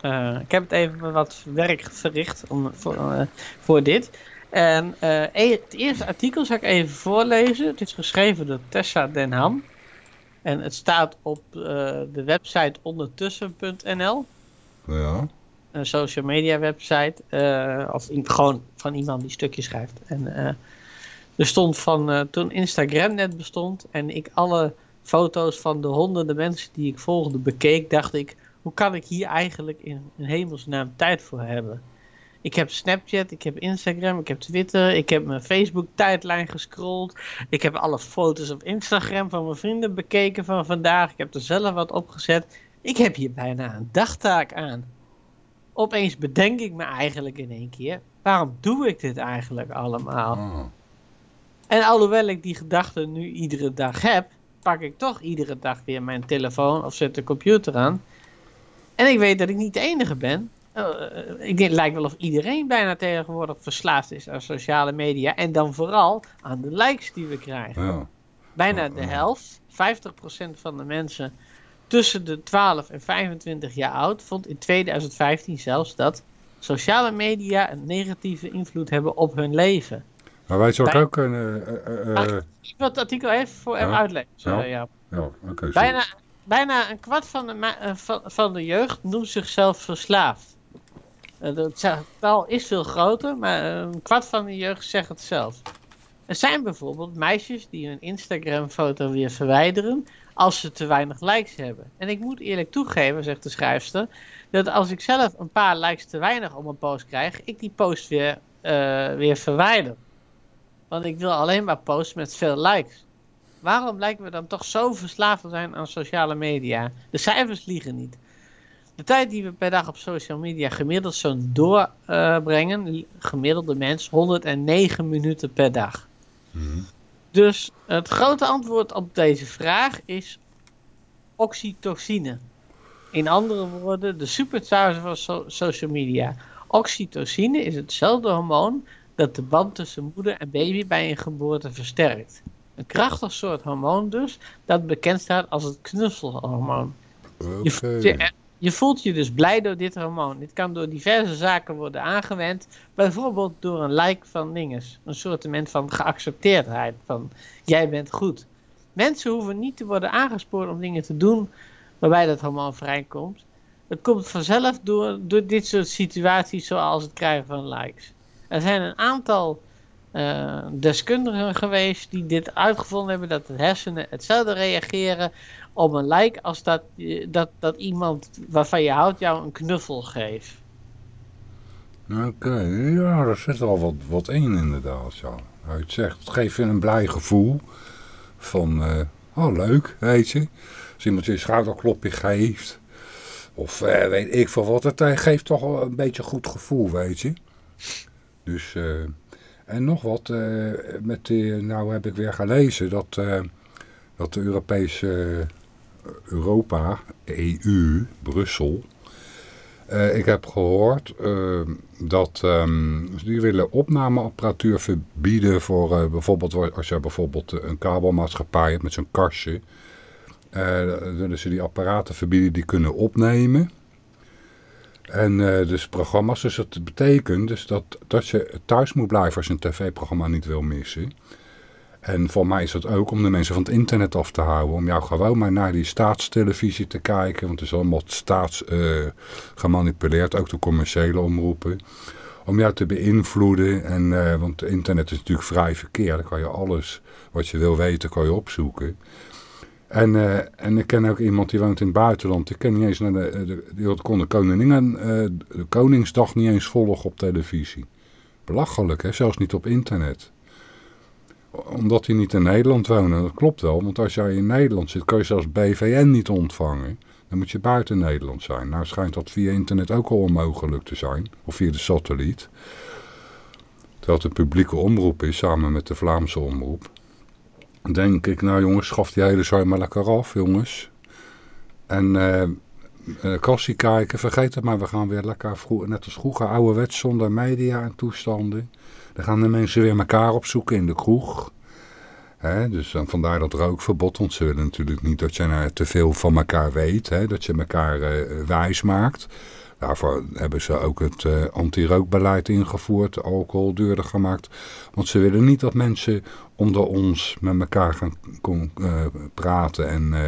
Eh, ik heb het even wat werk verricht om, voor, eh, voor dit. En e- het eerste artikel zal ik even voorlezen. Het is geschreven door Tessa Den Ham. En het staat op de website ondertussen.nl. Ja. Een social media website. of in- gewoon van iemand die stukjes schrijft. En er stond van eh, toen Instagram net bestond en ik alle foto's van de honderden mensen die ik volgde bekeek, dacht ik, hoe kan ik hier eigenlijk in, in hemelsnaam tijd voor hebben? Ik heb Snapchat, ik heb Instagram, ik heb Twitter, ik heb mijn Facebook tijdlijn gescrolld. Ik heb alle foto's op Instagram van mijn vrienden bekeken van vandaag. Ik heb er zelf wat opgezet. Ik heb hier bijna een dagtaak aan. Opeens bedenk ik me eigenlijk in één keer, waarom doe ik dit eigenlijk allemaal? Ah. En alhoewel ik die gedachten nu iedere dag heb, pak ik toch iedere dag weer mijn telefoon of zet de computer aan. En ik weet dat ik niet de enige ben. Eh, eh, ik denk, het lijkt wel of iedereen bijna tegenwoordig verslaafd is aan sociale media. En dan vooral aan de likes die we krijgen. Bijna de helft, 50% van de mensen tussen de 12 en 25 jaar oud, vond in 2015 zelfs dat sociale media een negatieve invloed hebben op hun leven. Maar ik Bij- ook... een eh, eh, eh. Ik wil het artikel even voor hem uitleggen. Ja. oké. Bijna, bijna een kwart van de, eh, van, van de jeugd noemt zichzelf verslaafd. Eh, Het getal is veel groter, maar eh, een kwart van de jeugd zegt het zelf. Er zijn bijvoorbeeld meisjes die hun Instagram-foto weer verwijderen als ze te weinig likes hebben. En ik moet eerlijk toegeven, zegt de schrijfster, dat als ik zelf een paar likes te weinig op een post krijg, ik die post weer, eh, weer verwijder. Want ik wil alleen maar posts met veel likes. Waarom lijken we dan toch zo verslaafd te zijn aan sociale media? De cijfers liegen niet. De tijd die we per dag op social media gemiddeld zo doorbrengen, gemiddelde mens, 109 minuten per dag. Mhm. Dus het grote antwoord op deze vraag is oxytocine. In andere woorden, de supercharger van so- social media. Oxytocine is hetzelfde hormoon dat de band tussen moeder en baby bij een geboorte versterkt. Een krachtig soort hormoon dus, dat bekend staat als het knuffelhormoon. Je, voelt je, je voelt je dus blij door dit hormoon. Dit kan door diverse zaken worden aangewend. Bijvoorbeeld door een like van dinges. Een soort van geaccepteerdheid. Van jij bent goed. Mensen hoeven niet te worden aangespoord om dingen te doen waarbij dat hormoon vrijkomt. Dat komt vanzelf door, door dit soort situaties zoals het krijgen van likes. Er zijn een aantal eh, deskundigen geweest die dit uitgevonden hebben dat de hersenen hetzelfde reageren op een like als dat, je- dat, dat iemand waarvan je houdt jou een knuffel geeft. Oké, ja, er zit al wat, wat in inderdaad. Ja. Het zegt, geeft je een blij gevoel van, eh, oh leuk, weet je. Als iemand je een schouderklopje geeft, of eh, weet ik veel wat, het eh, geeft toch wel een beetje goed gevoel, weet je. Dus, eh, en nog wat, eh, met nou heb ik weer gelezen dat, eh, dat de Europese Europa, EU, Brussel, eh, ik heb gehoord eh, dat ehm, die willen opnameapparatuur verbieden voor bijvoorbeeld als je bijvoorbeeld een kabelmaatschappij hebt met zo'n kastje. dan willen ze die apparaten verbieden die kunnen opnemen. En eh, dus programma's, dus dat betekent dus dat, dat je thuis moet blijven als je een tv-programma niet wil missen. En voor mij is dat ook om de mensen van het internet af te houden. Om jou gewoon maar naar die staatstelevisie te kijken. Want het is allemaal staats eh, gemanipuleerd. Ook de commerciële omroepen. Om jou te beïnvloeden. En, eh, want internet is natuurlijk vrij verkeer. Dan kan je alles wat je wil weten kan je opzoeken. En, eh, en ik ken ook iemand die woont in het buitenland. Die ken niet eens naar de, de, die kon de, koningin, eh, de Koningsdag niet eens volgen op televisie. Belachelijk, hè? zelfs niet op internet omdat hij niet in Nederland woont. En dat klopt wel, want als jij in Nederland zit, kan je zelfs BVN niet ontvangen. Dan moet je buiten Nederland zijn. Nou schijnt dat via internet ook al onmogelijk te zijn. Of via de satelliet. Terwijl het een publieke omroep is, samen met de Vlaamse omroep. Dan denk ik, nou jongens, schaf die hele zooi maar lekker af, jongens. En, eh, uh, kassie kijken. Vergeet het maar, we gaan weer lekker vroeg, net als vroeger ouderwets zonder media en toestanden. Dan gaan de mensen weer elkaar opzoeken in de kroeg. Dus uh, vandaar dat rookverbod, want ze willen natuurlijk niet dat je nou te veel van elkaar weet. Dat je elkaar uh, wijs maakt. Daarvoor hebben ze ook het uh, anti-rookbeleid ingevoerd, alcohol duurder gemaakt. Want ze willen niet dat mensen onder ons met elkaar gaan uh, praten en uh,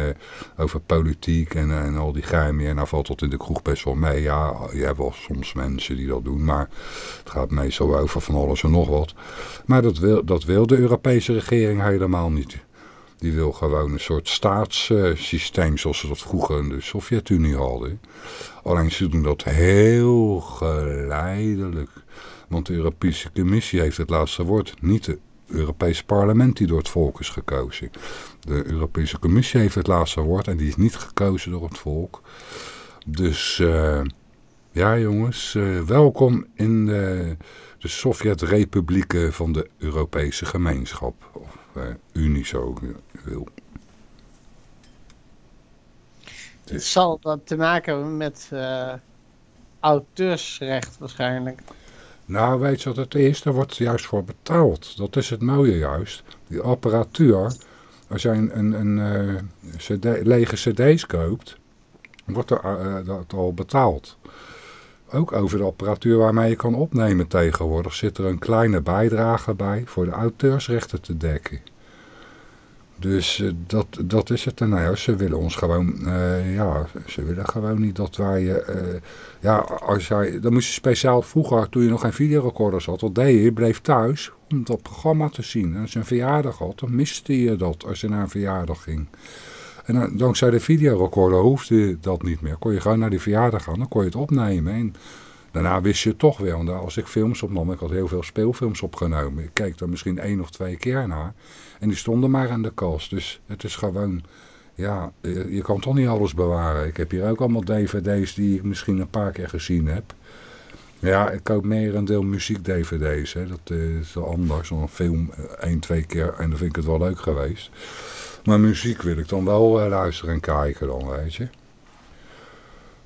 over politiek en, en al die geheim meer. Nou valt dat in de kroeg best wel mee. Ja, je hebt wel soms mensen die dat doen, maar het gaat meestal over van alles en nog wat. Maar dat wil, dat wil de Europese regering helemaal niet. Die wil gewoon een soort staatssysteem zoals ze dat vroeger in de Sovjet-Unie hadden. Alleen ze doen dat heel geleidelijk. Want de Europese Commissie heeft het laatste woord. Niet het Europese parlement die door het volk is gekozen. De Europese Commissie heeft het laatste woord en die is niet gekozen door het volk. Dus uh, ja jongens, uh, welkom in de, de Sovjet-republieken van de Europese gemeenschap. Of uh, Unie zo wil. Het zal dat te maken hebben met uh, auteursrecht waarschijnlijk. Nou, weet je wat het is? Daar wordt juist voor betaald. Dat is het mooie juist. Die apparatuur, als jij een, een, een uh, CD, lege cd's koopt, wordt er uh, dat al betaald. Ook over de apparatuur waarmee je kan opnemen tegenwoordig zit er een kleine bijdrage bij voor de auteursrechten te dekken. Dus uh, dat, dat is het. En nou ja, ze willen ons gewoon, uh, ja, ze willen gewoon niet dat wij, uh, ja, als jij, dan moest je speciaal vroeger, toen je nog geen videorecorders had, wat deed je? Je bleef thuis om dat programma te zien. En als je een verjaardag had, dan miste je dat als je naar een verjaardag ging. En dan, dankzij de videorecorder hoefde dat niet meer. Kon je gewoon naar die verjaardag gaan, dan kon je het opnemen. En daarna wist je het toch weer. Want als ik films opnam, ik had heel veel speelfilms opgenomen. Ik keek er misschien één of twee keer naar. En die stonden maar aan de kast. Dus het is gewoon, ja, je, kan toch niet alles bewaren. Ik heb hier ook allemaal dvd's die ik misschien een paar keer gezien heb. Ja, ik koop meer een deel muziek-dvd's. Dat uh, is wel anders. Dan een film één, twee keer en dan vind ik het wel leuk geweest. Maar muziek wil ik dan wel uh, luisteren en kijken dan, weet je.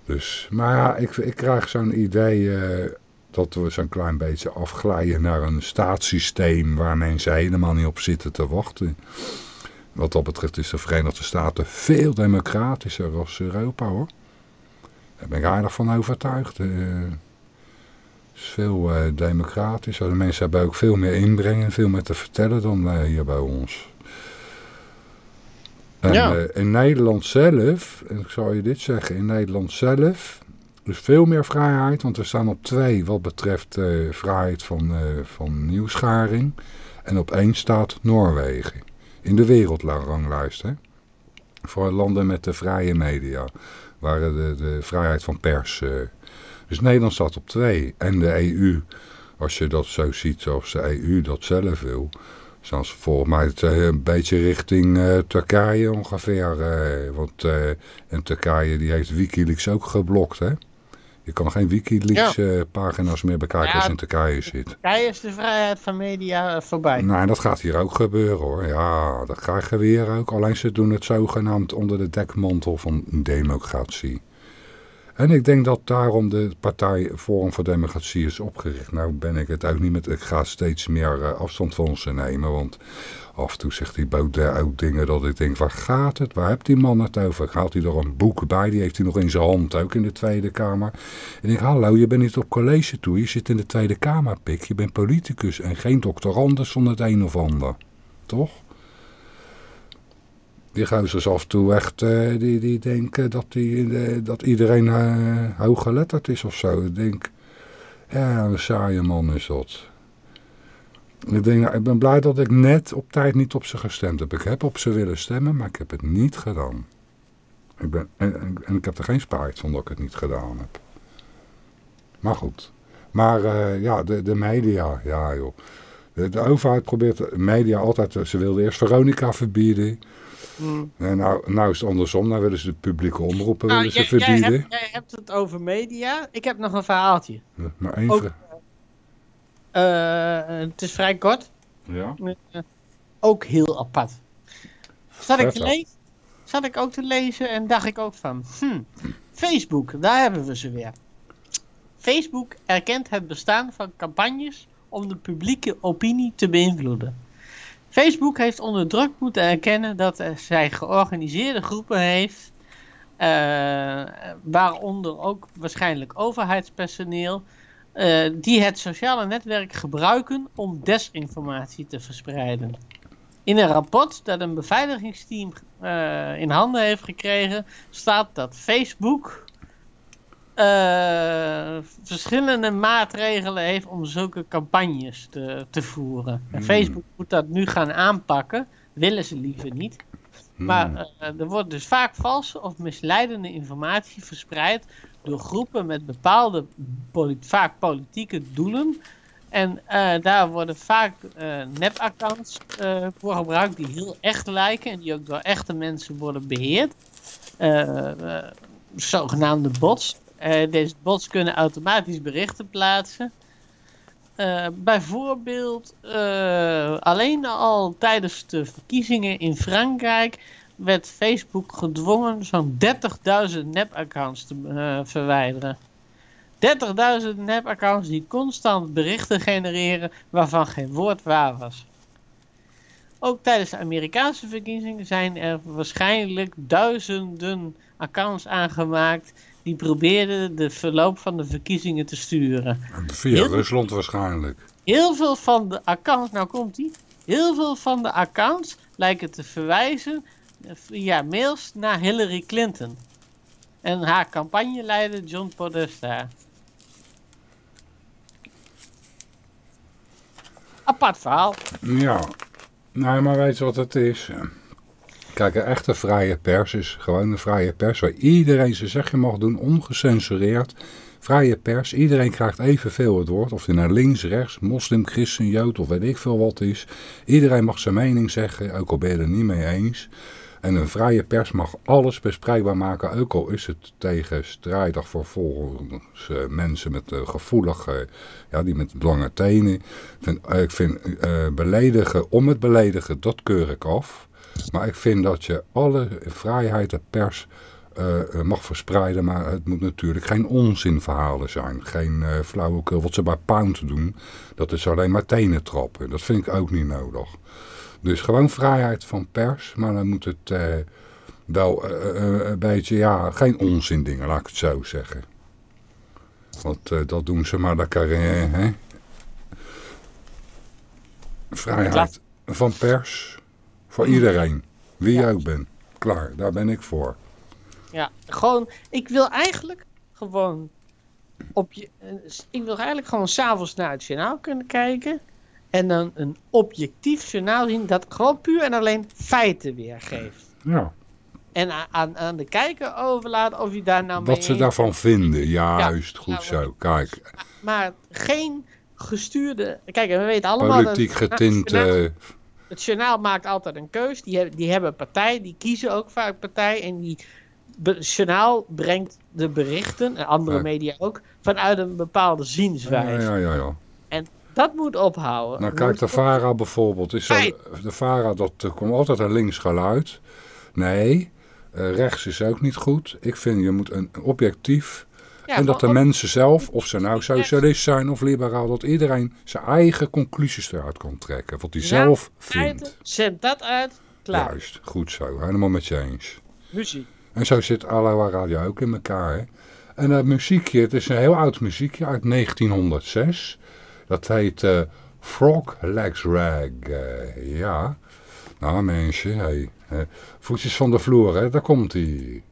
Dus, maar ja, ik, ik krijg zo'n idee uh, dat we zo'n klein beetje afglijden naar een staatssysteem waar mensen helemaal niet op zitten te wachten. Wat dat betreft is de Verenigde Staten veel democratischer als Europa hoor. Daar ben ik aardig van overtuigd. Uh, is veel uh, democratischer. De mensen hebben ook veel meer inbreng en veel meer te vertellen dan hier bij ons. En ja. uh, in Nederland zelf, en ik zal je dit zeggen, in Nederland zelf is veel meer vrijheid, want we staan op twee wat betreft uh, vrijheid van, uh, van nieuwsgaring. En op één staat Noorwegen, in de wereldranglijst. Hè? Voor landen met de vrije media, waar de, de vrijheid van pers... Dus Nederland staat op twee. En de EU, als je dat zo ziet zoals de EU dat zelf wil... Zelfs volgens mij het, uh, een beetje richting uh, Turkije ongeveer. Uh, want en Turkije die heeft Wikileaks ook geblokt, hè? Je kan geen Wikileaks ja. pagina's meer bekijken ja, als in Turkije zit. Turkije is de vrijheid van media voorbij. Nou, dat gaat hier ook gebeuren hoor. Ja, dat krijgen we hier ook. Alleen ze doen het zogenaamd onder de dekmantel van democratie. En ik denk dat daarom de partij Forum voor Democratie is opgericht. Nou ben ik het ook niet met, ik ga steeds meer uh, afstand van ze nemen. Want af en toe zegt die Baudet ook dingen dat ik denk, waar gaat het? Waar hebt die man het over? Haalt hij er een boek bij, die heeft hij nog in zijn hand, ook in de Tweede Kamer. En ik hallo, je bent niet op college toe, je zit in de Tweede Kamer, pik. Je bent politicus en geen doctorandus van het een of ander. Toch? Die gozers af en toe echt, uh, die, die denken dat, die, uh, dat iedereen uh, hooggeletterd is of zo. Ik denk, ja, een saaie man is dat. Ik, denk, nou, ik ben blij dat ik net op tijd niet op ze gestemd heb. Ik heb op ze willen stemmen, maar ik heb het niet gedaan. Ik ben, en, ik heb er geen spijt van dat ik het niet gedaan heb. Maar goed. Maar ja, de, de media, ja joh. De, de overheid probeert de media altijd, ze wilde eerst Veronica verbieden. Mm. En nou, nou is het andersom, nou willen ze de publieke omroepen nou, willen ze verbieden. Jij hebt, jij hebt, het over media. Ik heb nog een verhaaltje. Ja, maar één Ook, uh, het is vrij kort. Ja. Uh, ook heel apart. Zat ik, lezen, zat ik ook te lezen en dacht ik ook van... Hmm, Facebook, daar hebben we ze weer. Facebook erkent het bestaan van campagnes om de publieke opinie te beïnvloeden. Facebook heeft onder druk moeten erkennen dat zij georganiseerde groepen heeft, eh, waaronder ook waarschijnlijk overheidspersoneel, eh, die het sociale netwerk gebruiken om desinformatie te verspreiden. In een rapport dat een beveiligingsteam eh, in handen heeft gekregen, staat dat Facebook eh, verschillende maatregelen heeft om zulke campagnes te, te voeren. En Facebook moet dat nu gaan aanpakken, willen ze liever niet. Maar eh, er wordt dus vaak valse of misleidende informatie verspreid door groepen met bepaalde, vaak politieke doelen. En eh, daar worden vaak nepaccounts voor gebruikt die heel echt lijken en die ook door echte mensen worden beheerd. Eh, eh, zogenaamde bots. Eh, deze bots kunnen automatisch berichten plaatsen. Eh, bijvoorbeeld, eh, alleen al tijdens de verkiezingen in Frankrijk werd Facebook gedwongen zo'n 30.000 nepaccounts te verwijderen. 30.000 nepaccounts die constant berichten genereren waarvan geen woord waar was. Ook tijdens de Amerikaanse verkiezingen zijn er waarschijnlijk duizenden accounts aangemaakt die probeerden de verloop van de verkiezingen te sturen. Via Heel- Rusland waarschijnlijk. Heel veel van de accounts, nou komt ie, heel veel van de accounts lijken te verwijzen eh, via mails naar Hillary Clinton. En haar campagneleider John Podesta. Apart verhaal. Ja, nou, maar weet je wat het is? Kijk, een echte vrije pers is gewoon een vrije pers waar iedereen zijn zegje mag doen, ongecensureerd. Vrije pers, iedereen krijgt evenveel het woord, of hij naar links, rechts, moslim, christen, jood of weet ik veel wat is. Iedereen mag zijn mening zeggen, ook al ben je er niet mee eens. En een vrije pers mag alles bespreekbaar maken, ook al is het tegenstrijdig voor volgens eh, mensen met eh, gevoelige, ja, die met lange tenen. Ik vind, eh, ik vind eh, beledigen om het beledigen, dat keur ik af. Maar ik vind dat je alle vrijheid de pers eh, eh, mag verspreiden, maar het moet natuurlijk geen onzinverhalen zijn. Geen eh flauwekul, wat ze bij Pound doen, dat is alleen maar tenen trappen. Dat vind ik ook niet nodig. Dus gewoon vrijheid van pers, maar dan moet het eh, wel een beetje, ja, geen onzin dingen, laat ik het zo zeggen. Want dat doen ze maar lekker, hè. Vrijheid van pers, voor iedereen, wie Ja. je ook bent. Klaar, daar ben ik voor. Ja, gewoon, ik wil eigenlijk gewoon op je, eh, ik wil eigenlijk gewoon s'avonds naar het journaal kunnen kijken en dan een objectief journaal zien dat gewoon puur en alleen feiten weergeeft. Ja, En aan, aan de kijker overlaat of je daar nou mee wat ze daarvan vinden, juist, Ja, goed nou, zo. Kijk, Maar geen gestuurde. Kijk, we weten allemaal. dat politiek het getint, journaal- eh, Het journaal maakt altijd een keus. Die, hebben die hebben partij. Die kiezen ook vaak partij. En die het journaal brengt de berichten. En andere Ja. media ook. Vanuit een bepaalde zienswijze. ja, ja, ja. En dat moet ophouden. Nou kijk, de VARA bijvoorbeeld. Is zo, de VARA, dat er komt altijd een links geluid. Nee, eh, rechts is ook niet goed. Ik vind, je moet een objectief... Ja, en dat de mensen zelf, of ze nou socialist zijn of liberaal... dat iedereen zijn eigen conclusies eruit kan trekken. Wat hij Ja, zelf vindt. Zend dat uit. Klaar. Juist, goed zo. Helemaal met je eens. Muziek. En zo zit Aloha Radio ook in elkaar. Hè? En dat muziekje, het is een heel oud muziekje uit 1906. Dat heet eh, Frog Legs Rag. eh, ja, nou mensen, hey, voetjes van de vloer, hè? daar komt hij.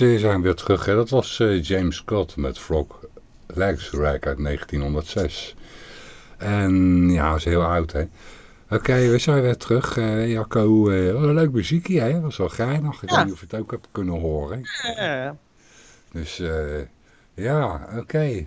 Mensen zijn weer terug. Hè. Dat was eh, James Scott met Frog Legs Rack uit 1906. En ja, dat is heel oud, hè. Oké, we zijn weer terug. Eh, Jacco, eh, wat een leuk muziekje, hè. Dat was wel geinig. Ik Ja. weet niet of je het ook hebt kunnen horen. Ja. Dus ja, oké.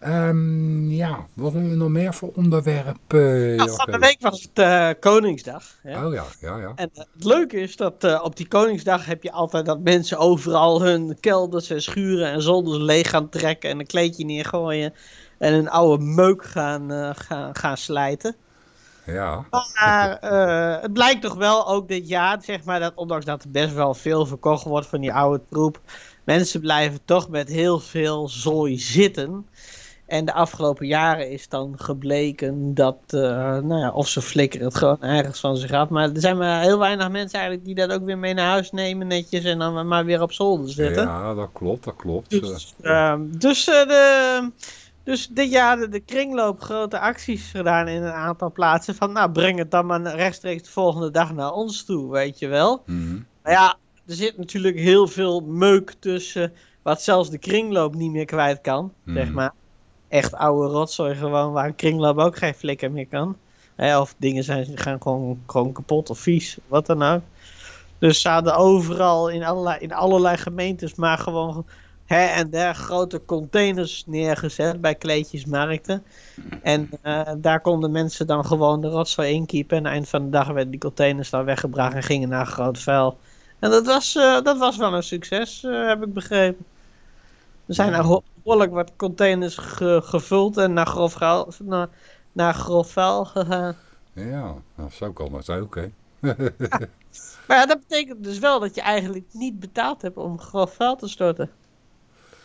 Ehm, ja, wat hebben we nog meer voor onderwerp? van Jacco? de week was het eh, Koningsdag. Hè? Oh ja, ja, ja. En eh, het leuke is dat eh, op die Koningsdag heb je altijd dat mensen overal hun kelders en schuren en zolders leeg gaan trekken en een kleedje neergooien en een oude meuk gaan, gaan, gaan slijten. Ja, Maar het blijkt toch wel ook dit jaar, zeg maar, dat ondanks dat er best wel veel verkocht wordt van die oude troep, mensen blijven toch met heel veel zooi zitten. En de afgelopen jaren is dan gebleken dat, eh, nou ja, of ze flikkeren het gewoon ergens van zich af. Maar er zijn maar heel weinig mensen eigenlijk die dat ook weer mee naar huis nemen netjes en dan maar weer op zolder zetten. ja, dat klopt, dat klopt. Dus, ehm, dus, eh, de, dus dit jaar de, de kringloop grote acties gedaan in een aantal plaatsen. Van nou, breng het dan maar rechtstreeks de volgende dag naar ons toe, weet je wel. Mhm. Maar ja, er zit natuurlijk heel veel meuk tussen. Wat zelfs de kringloop niet meer kwijt kan, zeg Mhm. maar. Echt oude rotzooi gewoon, waar een kringloop ook geen flikker meer kan. Hè, of dingen zijn, gaan gewoon, gewoon kapot of vies, wat dan ook. Dus ze hadden overal in allerlei, in allerlei gemeentes maar gewoon hè en der grote containers neergezet bij kleedjesmarkten. En eh, daar konden mensen dan gewoon de rotzooi inkiepen. En aan het eind van de dag werden die containers dan weggebracht en gingen naar groot vuil. En dat was, eh, dat was wel een succes, eh, heb ik begrepen. Er zijn ho- behoorlijk wat containers ge- gevuld en naar grof, vuil- naar, naar grof vuil gegaan. Ja, nou, zo kan het ook, hè. Maar ja, dat betekent dus wel dat je eigenlijk niet betaald hebt om grof vuil te storten.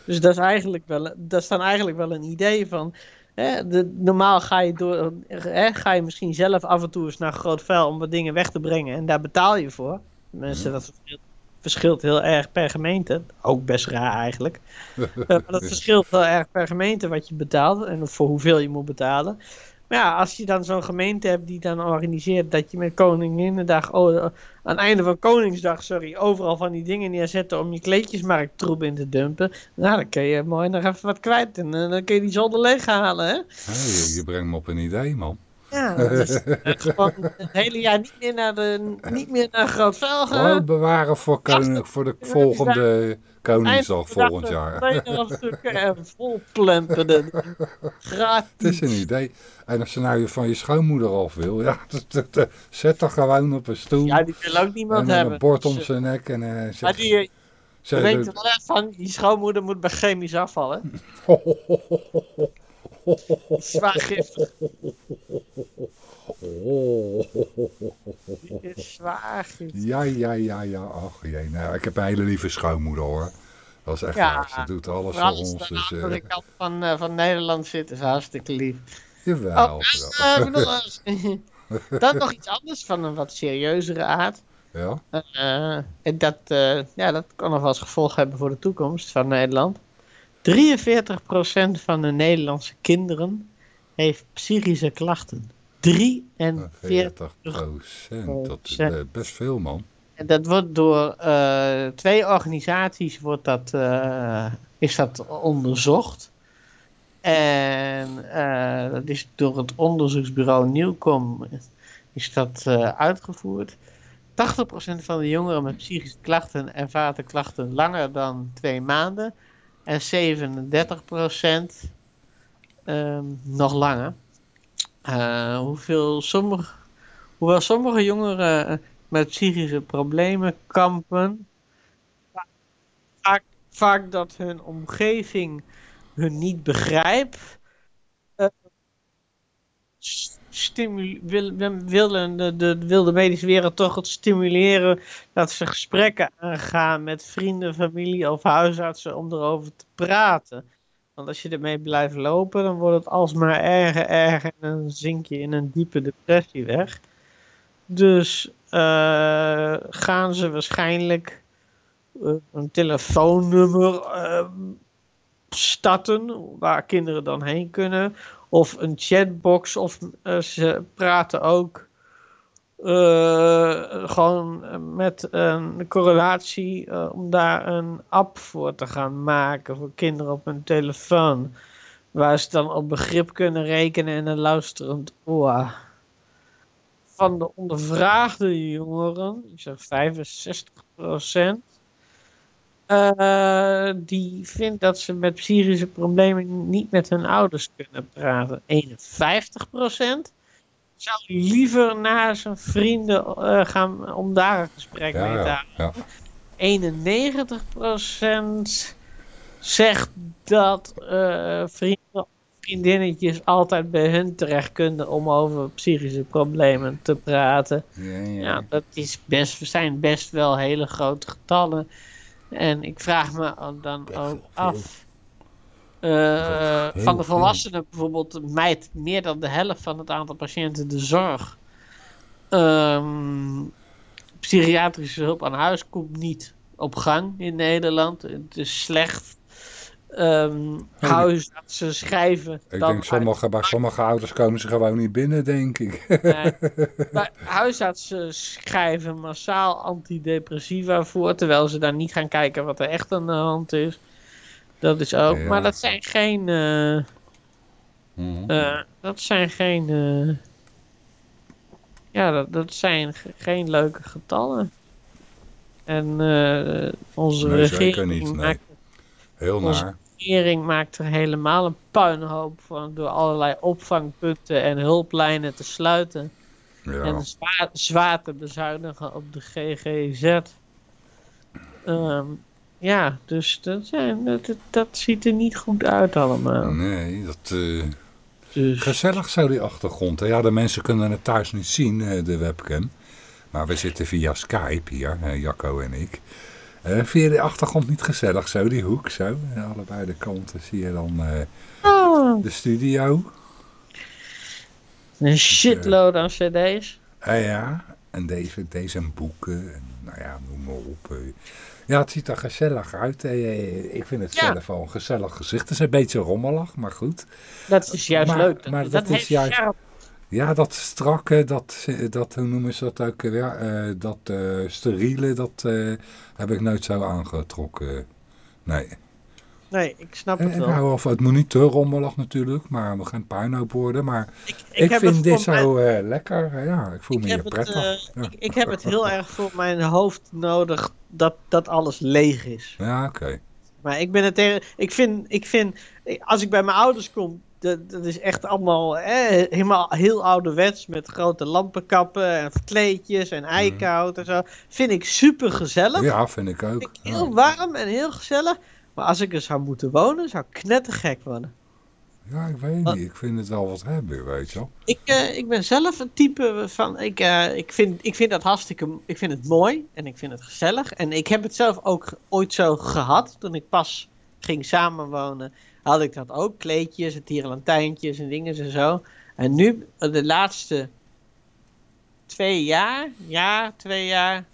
Dus dat is eigenlijk wel, dat is dan eigenlijk wel een idee van. Hè, de, normaal ga je, door, hè, ga je misschien zelf af en toe eens naar groot vuil om wat dingen weg te brengen en daar betaal je voor. Mensen, dat verschilt heel erg per gemeente. Ook best raar eigenlijk. Eh, maar dat verschilt heel erg per gemeente wat je betaalt en voor hoeveel je moet betalen. Maar ja, als je dan zo'n gemeente hebt die dan organiseert dat je met Koninginnedag, oh, aan het einde van Koningsdag, sorry, overal van die dingen neerzetten om je kleedjesmarkttroep in te dumpen. Nou, dan kun je mooi nog even wat kwijt en eh, dan kun je die zolder leeghalen, hè? Hé, je, je brengt me op een idee, man. Ja, dus eh, gewoon het hele jaar niet meer naar, de, niet meer naar Groot Vuil gaan. Gewoon bewaren voor, koning, voor de volgende Koningsdag volgend jaar. En vol plemperen. Gratis. Het is een idee. En als ze nou van je schoonmoeder af wil, ja, zet er gewoon op een stoel. Ja, die wil ook niemand hebben. een bord om Dus, eh, zijn nek. En, eh Maar die, je weet er wel van, die schoonmoeder moet bij chemisch afval, hè? Zwaar giftig. Die is zwaar giftig. Ja, ja, ja, ja. Ach jee, nou, ik heb een hele lieve schoonmoeder hoor. Dat is echt Ja, waar. Ze doet alles voor ons. Dus, aan de eh, kant van, eh, van Nederland zit, is hartstikke lief. jawel. Oh, eh, dan nog iets anders van een wat serieuzere aard. Ja? En dat, ja, dat kan nog wel eens gevolg hebben voor de toekomst van Nederland. 43% van de Nederlandse kinderen heeft psychische klachten. 43. 40 procent. Dat is eh, best veel, man. En dat wordt door eh, twee organisaties wordt dat, eh, is dat onderzocht. En dat is door het onderzoeksbureau Nieuwkom is dat uitgevoerd. 80% van de jongeren met psychische klachten ervaart de klachten langer dan twee maanden. En 37% ehm, nog langer. Eh, hoeveel sommige, hoewel sommige jongeren eh, met psychische problemen kampen, va- vaak, vaak dat hun omgeving hun niet begrijpt, eh, wil, de, de, wil de medische wereld toch het stimuleren dat ze gesprekken aangaan met vrienden, familie of huisartsen om erover te praten. Want als je ermee blijft lopen, dan wordt het alsmaar erger, erger en dan zink je in een diepe depressie weg. Dus eh, gaan ze waarschijnlijk eh, een telefoonnummer eh, starten waar kinderen dan heen kunnen. Of een chatbox. Of eh, ze praten ook eh, gewoon met een correlatie eh, om daar een app voor te gaan maken voor kinderen op hun telefoon. Waar ze dan op begrip kunnen rekenen en een luisterend oor. Van de ondervraagde jongeren, ik zeg 65 eh, die vindt dat ze met psychische problemen niet met hun ouders kunnen praten. 51% zou liever naar zijn vrienden eh, gaan om daar een gesprek Ja, mee te ja, houden. ja. 91% zegt dat eh, vrienden vriendinnetjes altijd bij hun terecht kunnen om over psychische problemen te praten. Ja, ja. Ja, dat is best, zijn best wel hele grote getallen. En ik vraag me dan ook af. eh, van de volwassenen bijvoorbeeld mijt meer dan de helft van het aantal patiënten de zorg. Ehm, psychiatrische hulp aan huis komt niet op gang in Nederland. Het is slecht. Ehm huisartsen schrijven. Ik dan denk, sommige, bij sommige ouders komen ze gewoon niet binnen, denk ik. Nee. Maar huisartsen schrijven massaal antidepressiva voor, terwijl ze daar niet gaan kijken wat er echt aan de hand is. Dat is ook. Ja. Maar dat zijn geen. eh, Mhm. eh, dat zijn geen. eh, ja, dat, dat zijn ge- geen leuke getallen. En eh, onze Nee, zeker regering, niet, nee. maakt, Heel onze naar. Regering maakt er helemaal een puinhoop van door allerlei opvangpunten en hulplijnen te sluiten. Ja. En zwaar, zwaar te bezuinigen op de GGZ. Ehm, ja, dus dat, dat, dat- ziet er niet goed uit allemaal. Nee, dat... eh, Dus, Gezellig zo die achtergrond. Ja, de mensen kunnen het thuis niet zien, eh, de webcam. Maar we zitten via Skype hier, Jacco en ik. Eh vind je de achtergrond niet gezellig zo, die hoek zo? En allebei de kanten zie je dan eh, oh, de studio. een shitload aan cd's. Ah ja, en dvd's en boeken. En, nou ja, noem maar op. eh. Ja, het ziet er gezellig uit. eh. Ik vind het Ja. zelf wel een gezellig gezicht. Het is een beetje rommelig, maar goed. Dat is juist Maar- leuk. maar dat is juist-. Ja, dat strakke, dat, dat hoe noemen ze dat ook weer? eh, dat eh, steriele, dat eh, heb ik nooit zo aangetrokken. Nee. Nee, ik snap het en wel. hou of het moet niet te rommelig natuurlijk, maar we gaan puinhoop worden. Maar ik, vind dit mijn- zo lekker. Ja, ik voel ik me hier het, prettig. ja. ik, ik heb het heel erg voor mijn hoofd nodig dat, dat alles leeg is. ja, oké. Maar ik ben het tegen. Ik vind, ik vind. Als ik bij mijn ouders kom. Dat, dat is echt allemaal eh, helemaal heel ouderwets. Met grote lampenkappen en kleedjes en eikenhout en zo. Vind ik super gezellig. Ja, vind ik ook. Vind ik Ja. heel warm en heel gezellig. Maar als ik er zou moeten wonen, zou ik knettergek worden. Ja, ik weet niet. Ik vind het wel wat hebben, weet je wel. Ik, eh, ik ben zelf een type van. Ik, eh, ik, vind, ik vind dat hartstikke. Ik vind het mooi en ik vind het gezellig. En ik heb het zelf ook ooit zo gehad. Toen ik pas ging samenwonen, had ik dat ook. Kleedjes en tierenlantijntjes en dingen en zo. En nu, de laatste twee jaar, jaar, twee jaar.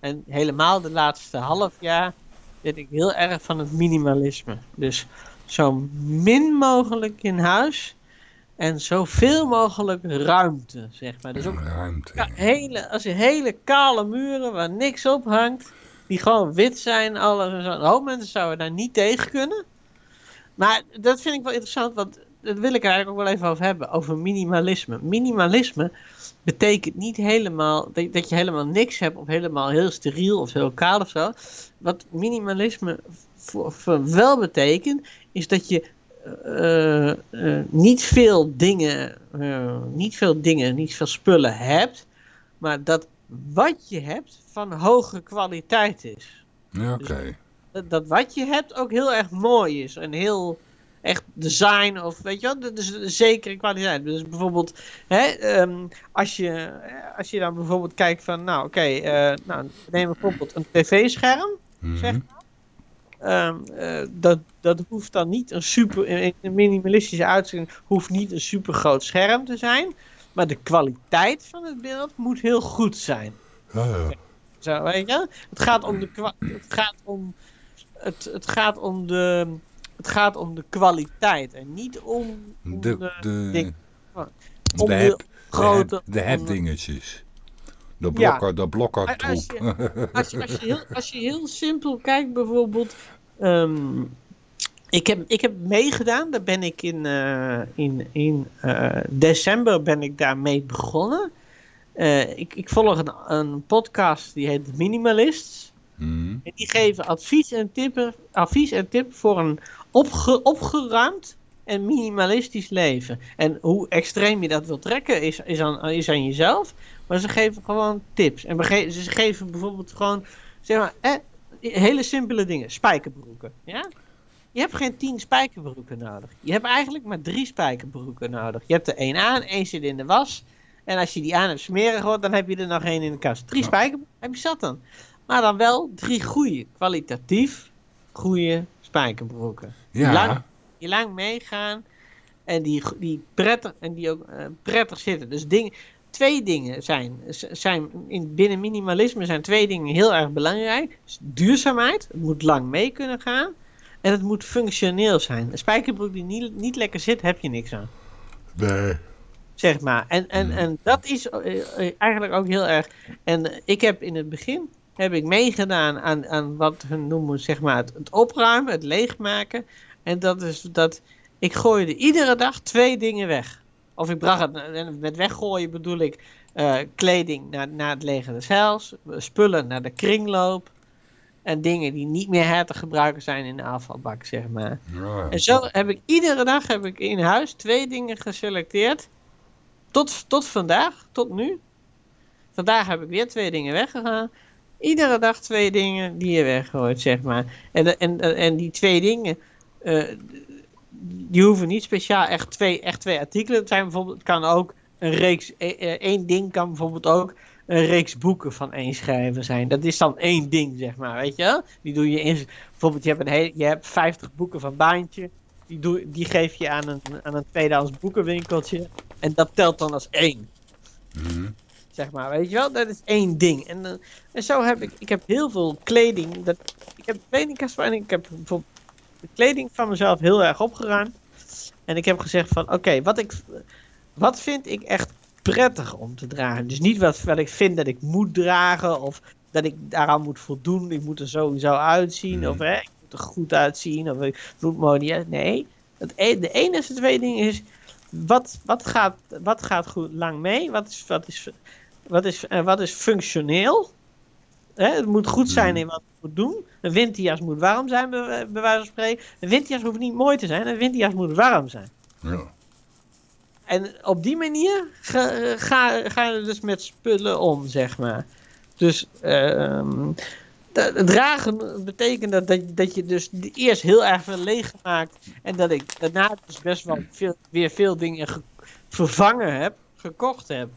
En helemaal de laatste half jaar. Ben ik heel erg van het minimalisme. Dus zo min mogelijk in huis. En zoveel mogelijk ruimte, zeg maar. Dus ook Ruimte. hele, als je hele kale muren waar niks op hangt, die gewoon wit zijn, alles en zo. Een hoop mensen zouden daar niet tegen kunnen. Maar dat vind ik wel interessant, want dat wil ik er eigenlijk ook wel even over hebben, over minimalisme. Minimalisme betekent niet helemaal dat, dat je helemaal niks hebt of helemaal heel steriel of heel kaal of zo. Wat minimalisme voor, voor wel betekent, is dat je eh, eh, niet veel dingen, eh, niet veel dingen, niet veel spullen hebt, maar dat wat je hebt van hoge kwaliteit is. Ja, oké. Dat, dat wat je hebt ook heel erg mooi is en heel echt design of weet je wel, dat is een zekere kwaliteit. Dus bijvoorbeeld, hè, ehm, als, je, als je dan bijvoorbeeld kijkt van, nou oké, eh, nou, neem bijvoorbeeld een tv-scherm. zeg Mhm. Ehm, eh, dat, dat hoeft dan niet een super, in een minimalistische uitzending hoeft niet een super groot scherm te zijn. Maar de kwaliteit van het beeld moet heel goed zijn. Ja, ja. Zo, weet je? Het gaat om de, het gaat om, het, het gaat om de, het gaat om de kwaliteit en niet om, om De, de, de, ding- de, om de heb, de, grote, de om- heb dingetjes. De blokker, de Als blokkertroep. je, als, je, als, je heel, als je heel simpel kijkt, bijvoorbeeld. ehm, ik, heb, ik heb meegedaan, daar ben ik in, eh, in, in eh, december ben ik daarmee begonnen. Eh, ik, ik volg een, een podcast die heet Minimalists. Hm. En die geven advies en tippen, advies en tip voor een opge, opgeruimd en minimalistisch leven. En hoe extreem je dat wilt trekken is, is, aan, is aan jezelf. Maar ze geven gewoon tips. En ze geven bijvoorbeeld gewoon, zeg maar, eh, hele simpele dingen. Spijkerbroeken. Ja? Je hebt geen tien spijkerbroeken nodig. Je hebt eigenlijk maar drie spijkerbroeken nodig. Je hebt er één aan, één zit in de was. En als je die aan hebt smerig wordt, dan heb je er nog één in de kast. Drie Ja. spijkerbroeken, heb je zat dan. Maar dan wel drie goede, kwalitatief goede spijkerbroeken. Ja, Lang, die lang meegaan en die, die prettig, en die ook eh, prettig zitten. Dus ding, twee dingen zijn, zijn in, binnen minimalisme zijn twee dingen heel erg belangrijk. Dus duurzaamheid, het moet lang mee kunnen gaan. En het moet functioneel zijn. Een spijkerbroek die niet, niet lekker zit, heb je niks aan. nee. Zeg maar. En, en, en dat is eh, eh, eigenlijk ook heel erg. En ik heb in het begin heb ik meegedaan aan, aan wat hun noemen, zeg maar, het, het opruimen, het leegmaken. En dat is dat ik gooide iedere dag twee dingen weg. Of ik bracht het, met weggooien bedoel ik eh, kleding naar, naar het leger heils, spullen naar de kringloop. En dingen die niet meer her te gebruiken zijn in de afvalbak, zeg maar. Ja. En zo heb ik iedere dag heb ik in huis twee dingen geselecteerd. Tot, tot vandaag, tot nu. Vandaag heb ik weer twee dingen weggegaan. Iedere dag twee dingen die je weggooit, zeg maar. En, en, en, die twee dingen, eh, die hoeven niet speciaal echt twee, echt twee artikelen te zijn. Bijvoorbeeld, het kan ook een reeks, eh, eh, één ding kan bijvoorbeeld ook een reeks boeken van één schrijver zijn. Dat is dan één ding, zeg maar, weet je wel? Die doe je in, bijvoorbeeld, je hebt, een je hebt 50 boeken van Baantje. Die, doe, die geef je aan een, aan een tweedehands boekenwinkeltje. En dat telt dan als één. Hm. Zeg maar, weet je wel? Dat is één ding. En, eh, en zo heb ik, ik heb heel veel kleding. Dat, ik heb kledingkast en ik heb bijvoorbeeld de kleding van mezelf heel erg opgeruimd. En ik heb gezegd van, oké, wat ik, wat vind ik echt prettig om te dragen? Dus niet wat, wat ik vind dat ik moet dragen of dat ik daaraan moet voldoen. Ik moet er sowieso uitzien Mhm. of hè, ik moet er goed uitzien of ik moet mooi niet. Nee, het, e- de enige twee dingen is, wat, wat, gaat, wat gaat goed lang mee? Wat is, wat is, wat is, eh, wat is functioneel? Hè, het moet goed zijn in wat het moet doen. Een winterjas moet warm zijn, bij, bij wijze van spreken. Een winterjas hoeft niet mooi te zijn, een winterjas moet warm zijn. Ja. En op die manier ga, ga, ga je dus met spullen om, zeg maar. Dus da- dragen betekent dat, dat, dat je dus eerst heel erg veel leeg maakt. En dat ik daarna dus best wel veel, weer veel dingen ge- vervangen heb, gekocht heb.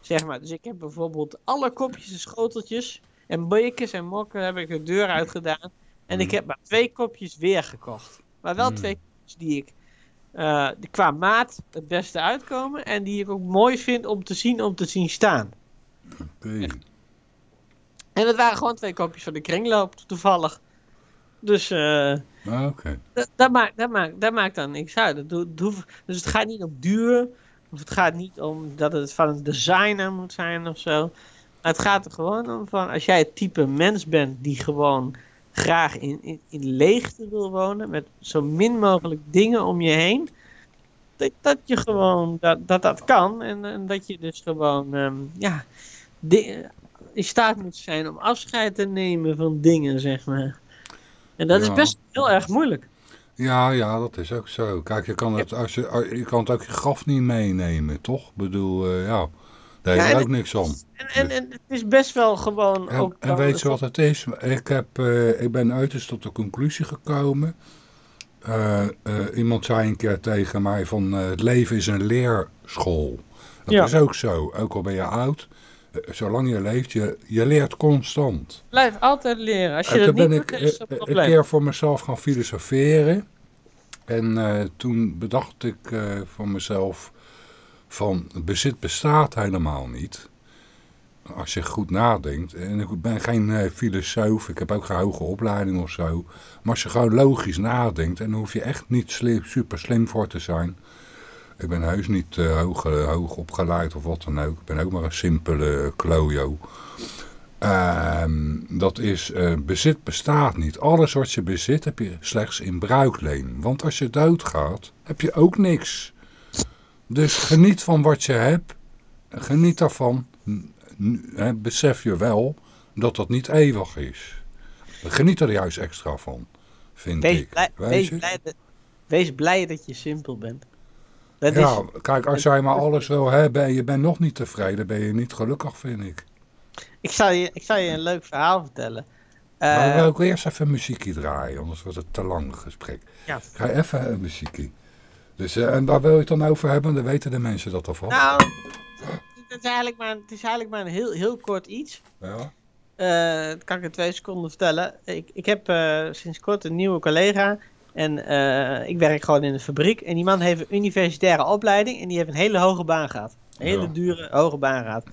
Zeg maar. Dus ik heb bijvoorbeeld alle kopjes en schoteltjes en bekers en mokken heb ik de deur uit gedaan. En ik Mhm. heb maar twee kopjes weer gekocht. Maar wel Mhm. twee kopjes die ik eh, die qua maat het beste uitkomen. En die ik ook mooi vind om te zien, om te zien staan. Oké. En dat waren gewoon twee kopjes van de kringloop, toevallig. Dus eh, Ah, dat, maakt, dat, maakt, dat maakt dan niks uit. Dat dus het gaat niet om duur. Of het gaat niet om dat het van een designer moet zijn of zo. Maar het gaat er gewoon om van als jij het type mens bent die gewoon graag in, in, in leegte wil wonen. Met zo min mogelijk dingen om je heen. Dat, dat je gewoon dat dat, dat kan. En, en dat je dus gewoon ehm, ja, in staat moet zijn om afscheid te nemen van dingen, zeg maar. En dat is best heel erg moeilijk. Ja, ja, dat is ook zo. Kijk, je kan het, als je, je kan het ook je graf niet meenemen, toch? Ik bedoel, eh, ja, daar Ja, heeft er en- ook niks om. En, en, en het is best wel gewoon En, ook... en weet je wat het is? Ik, heb, eh, ik ben uiterst tot de conclusie gekomen. Eh, iemand zei een keer tegen mij van het leven is een leerschool. Dat Ja. is ook zo. Ook al ben je oud, zolang je leeft, je, je leert constant. Blijf altijd leren. Als je En dat toen niet ben doet, ik eh, een een probleem. keer voor mezelf gaan filosoferen. En eh, toen bedacht ik eh, voor mezelf van bezit bestaat helemaal niet. Als je goed nadenkt. En ik ben geen eh, filosoof, ik heb ook geen hoge opleiding of zo. Maar als je gewoon logisch nadenkt, en daar hoef je echt niet slim, super slim voor te zijn. Ik ben heus niet eh, hoog, eh, hoog opgeleid of wat dan ook. Ik ben ook maar een simpele klojo. Ehm, dat is, eh, bezit bestaat niet. Alles wat je bezit heb je slechts in bruikleen. Want als je doodgaat, heb je ook niks. Dus geniet van wat je hebt. Geniet daarvan. Besef je wel dat dat niet eeuwig is. Geniet er juist extra van, vind Wees ik. blij, wees, blij dat, wees blij dat je simpel bent. Dat Ja, is, kijk, als jij maar alles wil hebben en je bent nog niet tevreden, ben je niet gelukkig, vind ik. ik, zal je, ik zal je een leuk verhaal vertellen. Eh, maar we ook eerst even muziekje draaien, anders wordt het te lang gesprek. ja, Ga even een muziekje. Dus, eh, en waar wil je het dan over hebben? Dan weten de mensen dat alvast. nou, het is eigenlijk maar, het is eigenlijk maar een heel, heel kort iets. Ja? Eh, dat kan ik in twee seconden vertellen. Ik, ik heb eh, sinds kort een nieuwe collega. En eh, ik werk gewoon in de fabriek. En die man heeft een universitaire opleiding. En die heeft een hele hoge baan gehad. Een hele Ja. dure, hoge baan gehad.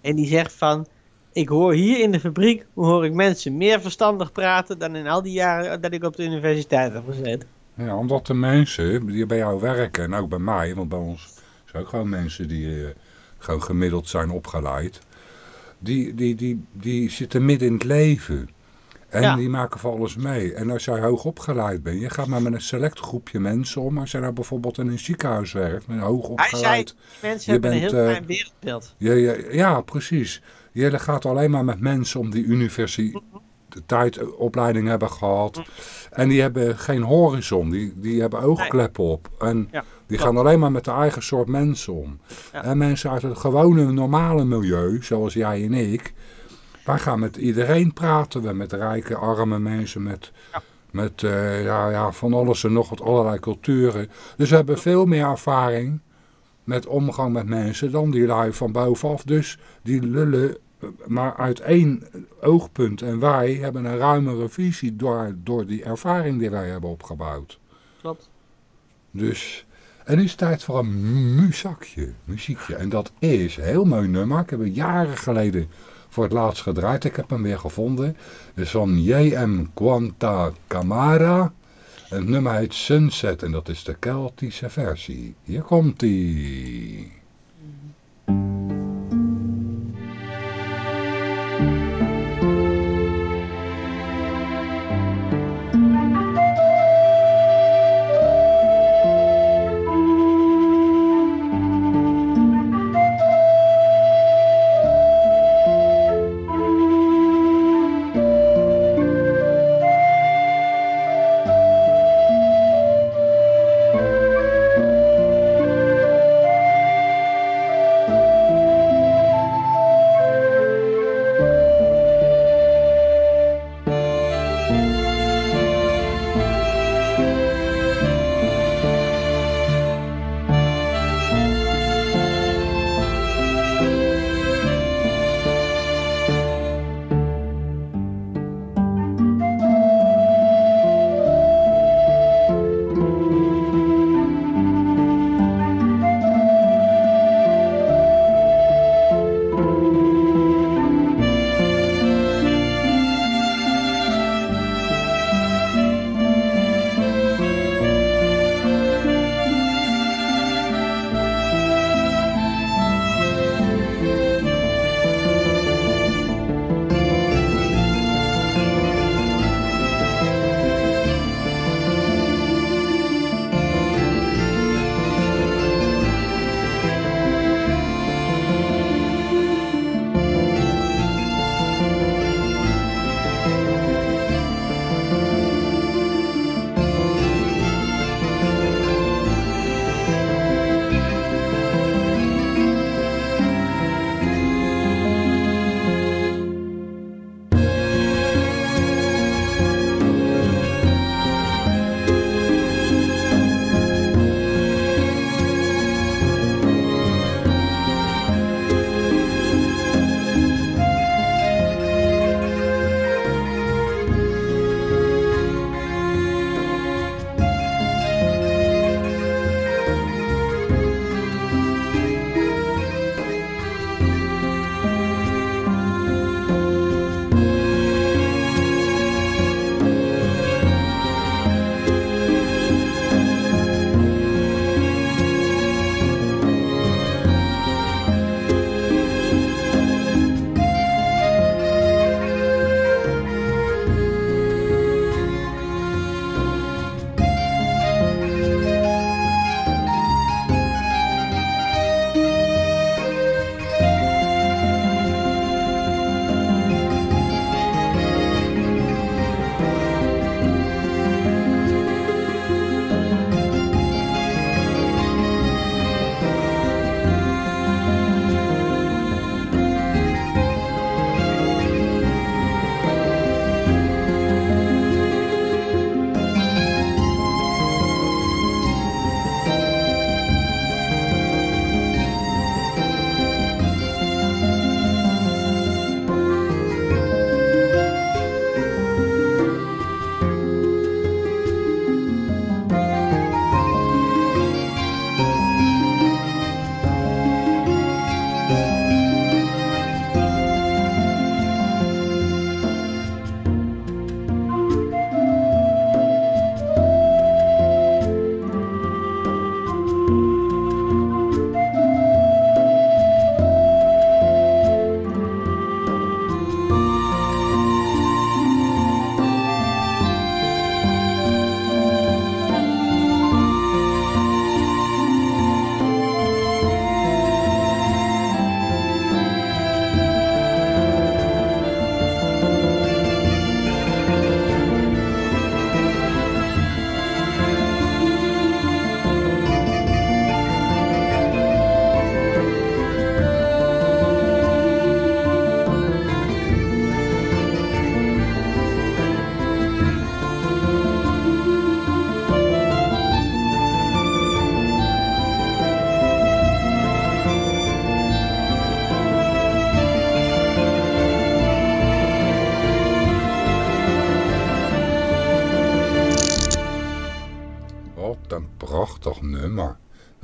En die zegt van... Ik hoor hier in de fabriek, hoor ik mensen meer verstandig praten dan in al die jaren dat ik op de universiteit heb gezeten. ja, omdat de mensen die bij jou werken, en ook bij mij, want bij ons zijn ook gewoon mensen die eh, gewoon gemiddeld zijn opgeleid. Die, die, die, die zitten midden in het leven. En Ja. die maken van alles mee. En als jij hoog opgeleid bent, je gaat maar met een select groepje mensen om. Als jij nou bijvoorbeeld in een ziekenhuis werkt, met hoog Hij opgeleid. zei, mensen Je hebben een bent, heel eh, klein wereldbeeld. Ja, precies. Je gaat alleen maar met mensen om die universiteitsopleiding hebben gehad. En die hebben geen horizon, die, die hebben oogkleppen op. En Ja, die gaan alleen maar met de eigen soort mensen om. Ja. En mensen uit het gewone normale milieu, zoals jij en ik. Wij gaan met iedereen praten. We met rijke, arme mensen, met, met eh, ja, ja, van alles en nog wat, allerlei culturen. Dus we hebben veel meer ervaring met omgang met mensen dan die lui van bovenaf. Dus die lullen maar uit één oogpunt. En wij hebben een ruimere visie door, door die ervaring die wij hebben opgebouwd. Klopt. Dus, en nu is het tijd voor een muzakje, muziekje. En dat is een heel mooi nummer. Ik heb jaren geleden voor het laatst gedraaid. Ik heb hem weer gevonden. Is van J.M. Quanta Camara. Het nummer heet Sunset en dat is de Keltische versie. Hier komt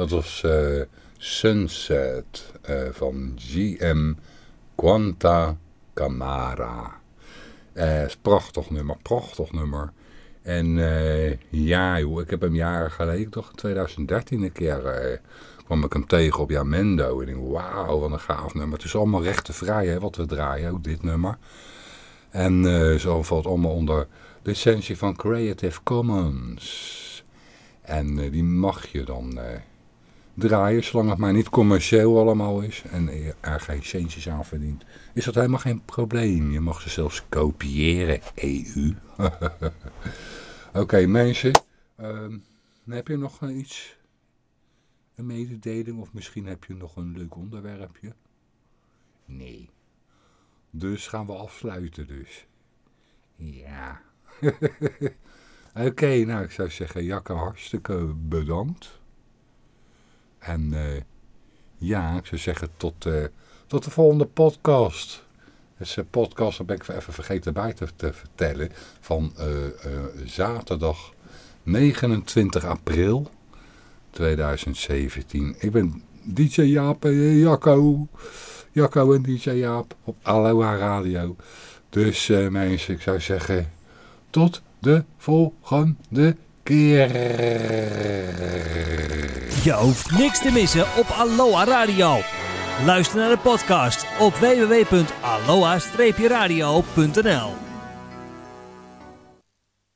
Dat was eh, Sunset eh, van GM Quanta Camara. Eh, prachtig nummer, prachtig nummer. En ja, joh, ik heb hem jaren geleden, toch in 2013 een keer, kwam ik hem tegen op Jamendo. En ik wauw, wat een gaaf nummer. Het is allemaal rechtenvrij, hè, wat we draaien, ook dit nummer. En zo valt allemaal onder licentie van Creative Commons. En die mag je dan draaien, zolang het maar niet commercieel allemaal is. En er geen centjes aan verdient. Is dat helemaal geen probleem. Je mag ze zelfs kopiëren, EU. Oké mensen, ehm, heb je nog iets? Een mededeling of misschien heb je nog een leuk onderwerpje? Nee. Dus gaan we afsluiten dus. Ja. Oké, nou ik zou zeggen Jacke hartstikke bedankt. En eh, ja, ik zou zeggen tot, eh, tot de volgende podcast. Dus een podcast, dat ben ik even vergeten bij te, te vertellen, van eh, zaterdag 29 april 2017. Ik ben DJ Jaap en Jacco. Jacco en DJ Jaap op Aloha Radio. Dus mensen, ik zou zeggen, tot de volgende. Je hoeft niks te missen op Aloha Radio. Luister naar de podcast op www.aloha-radio.nl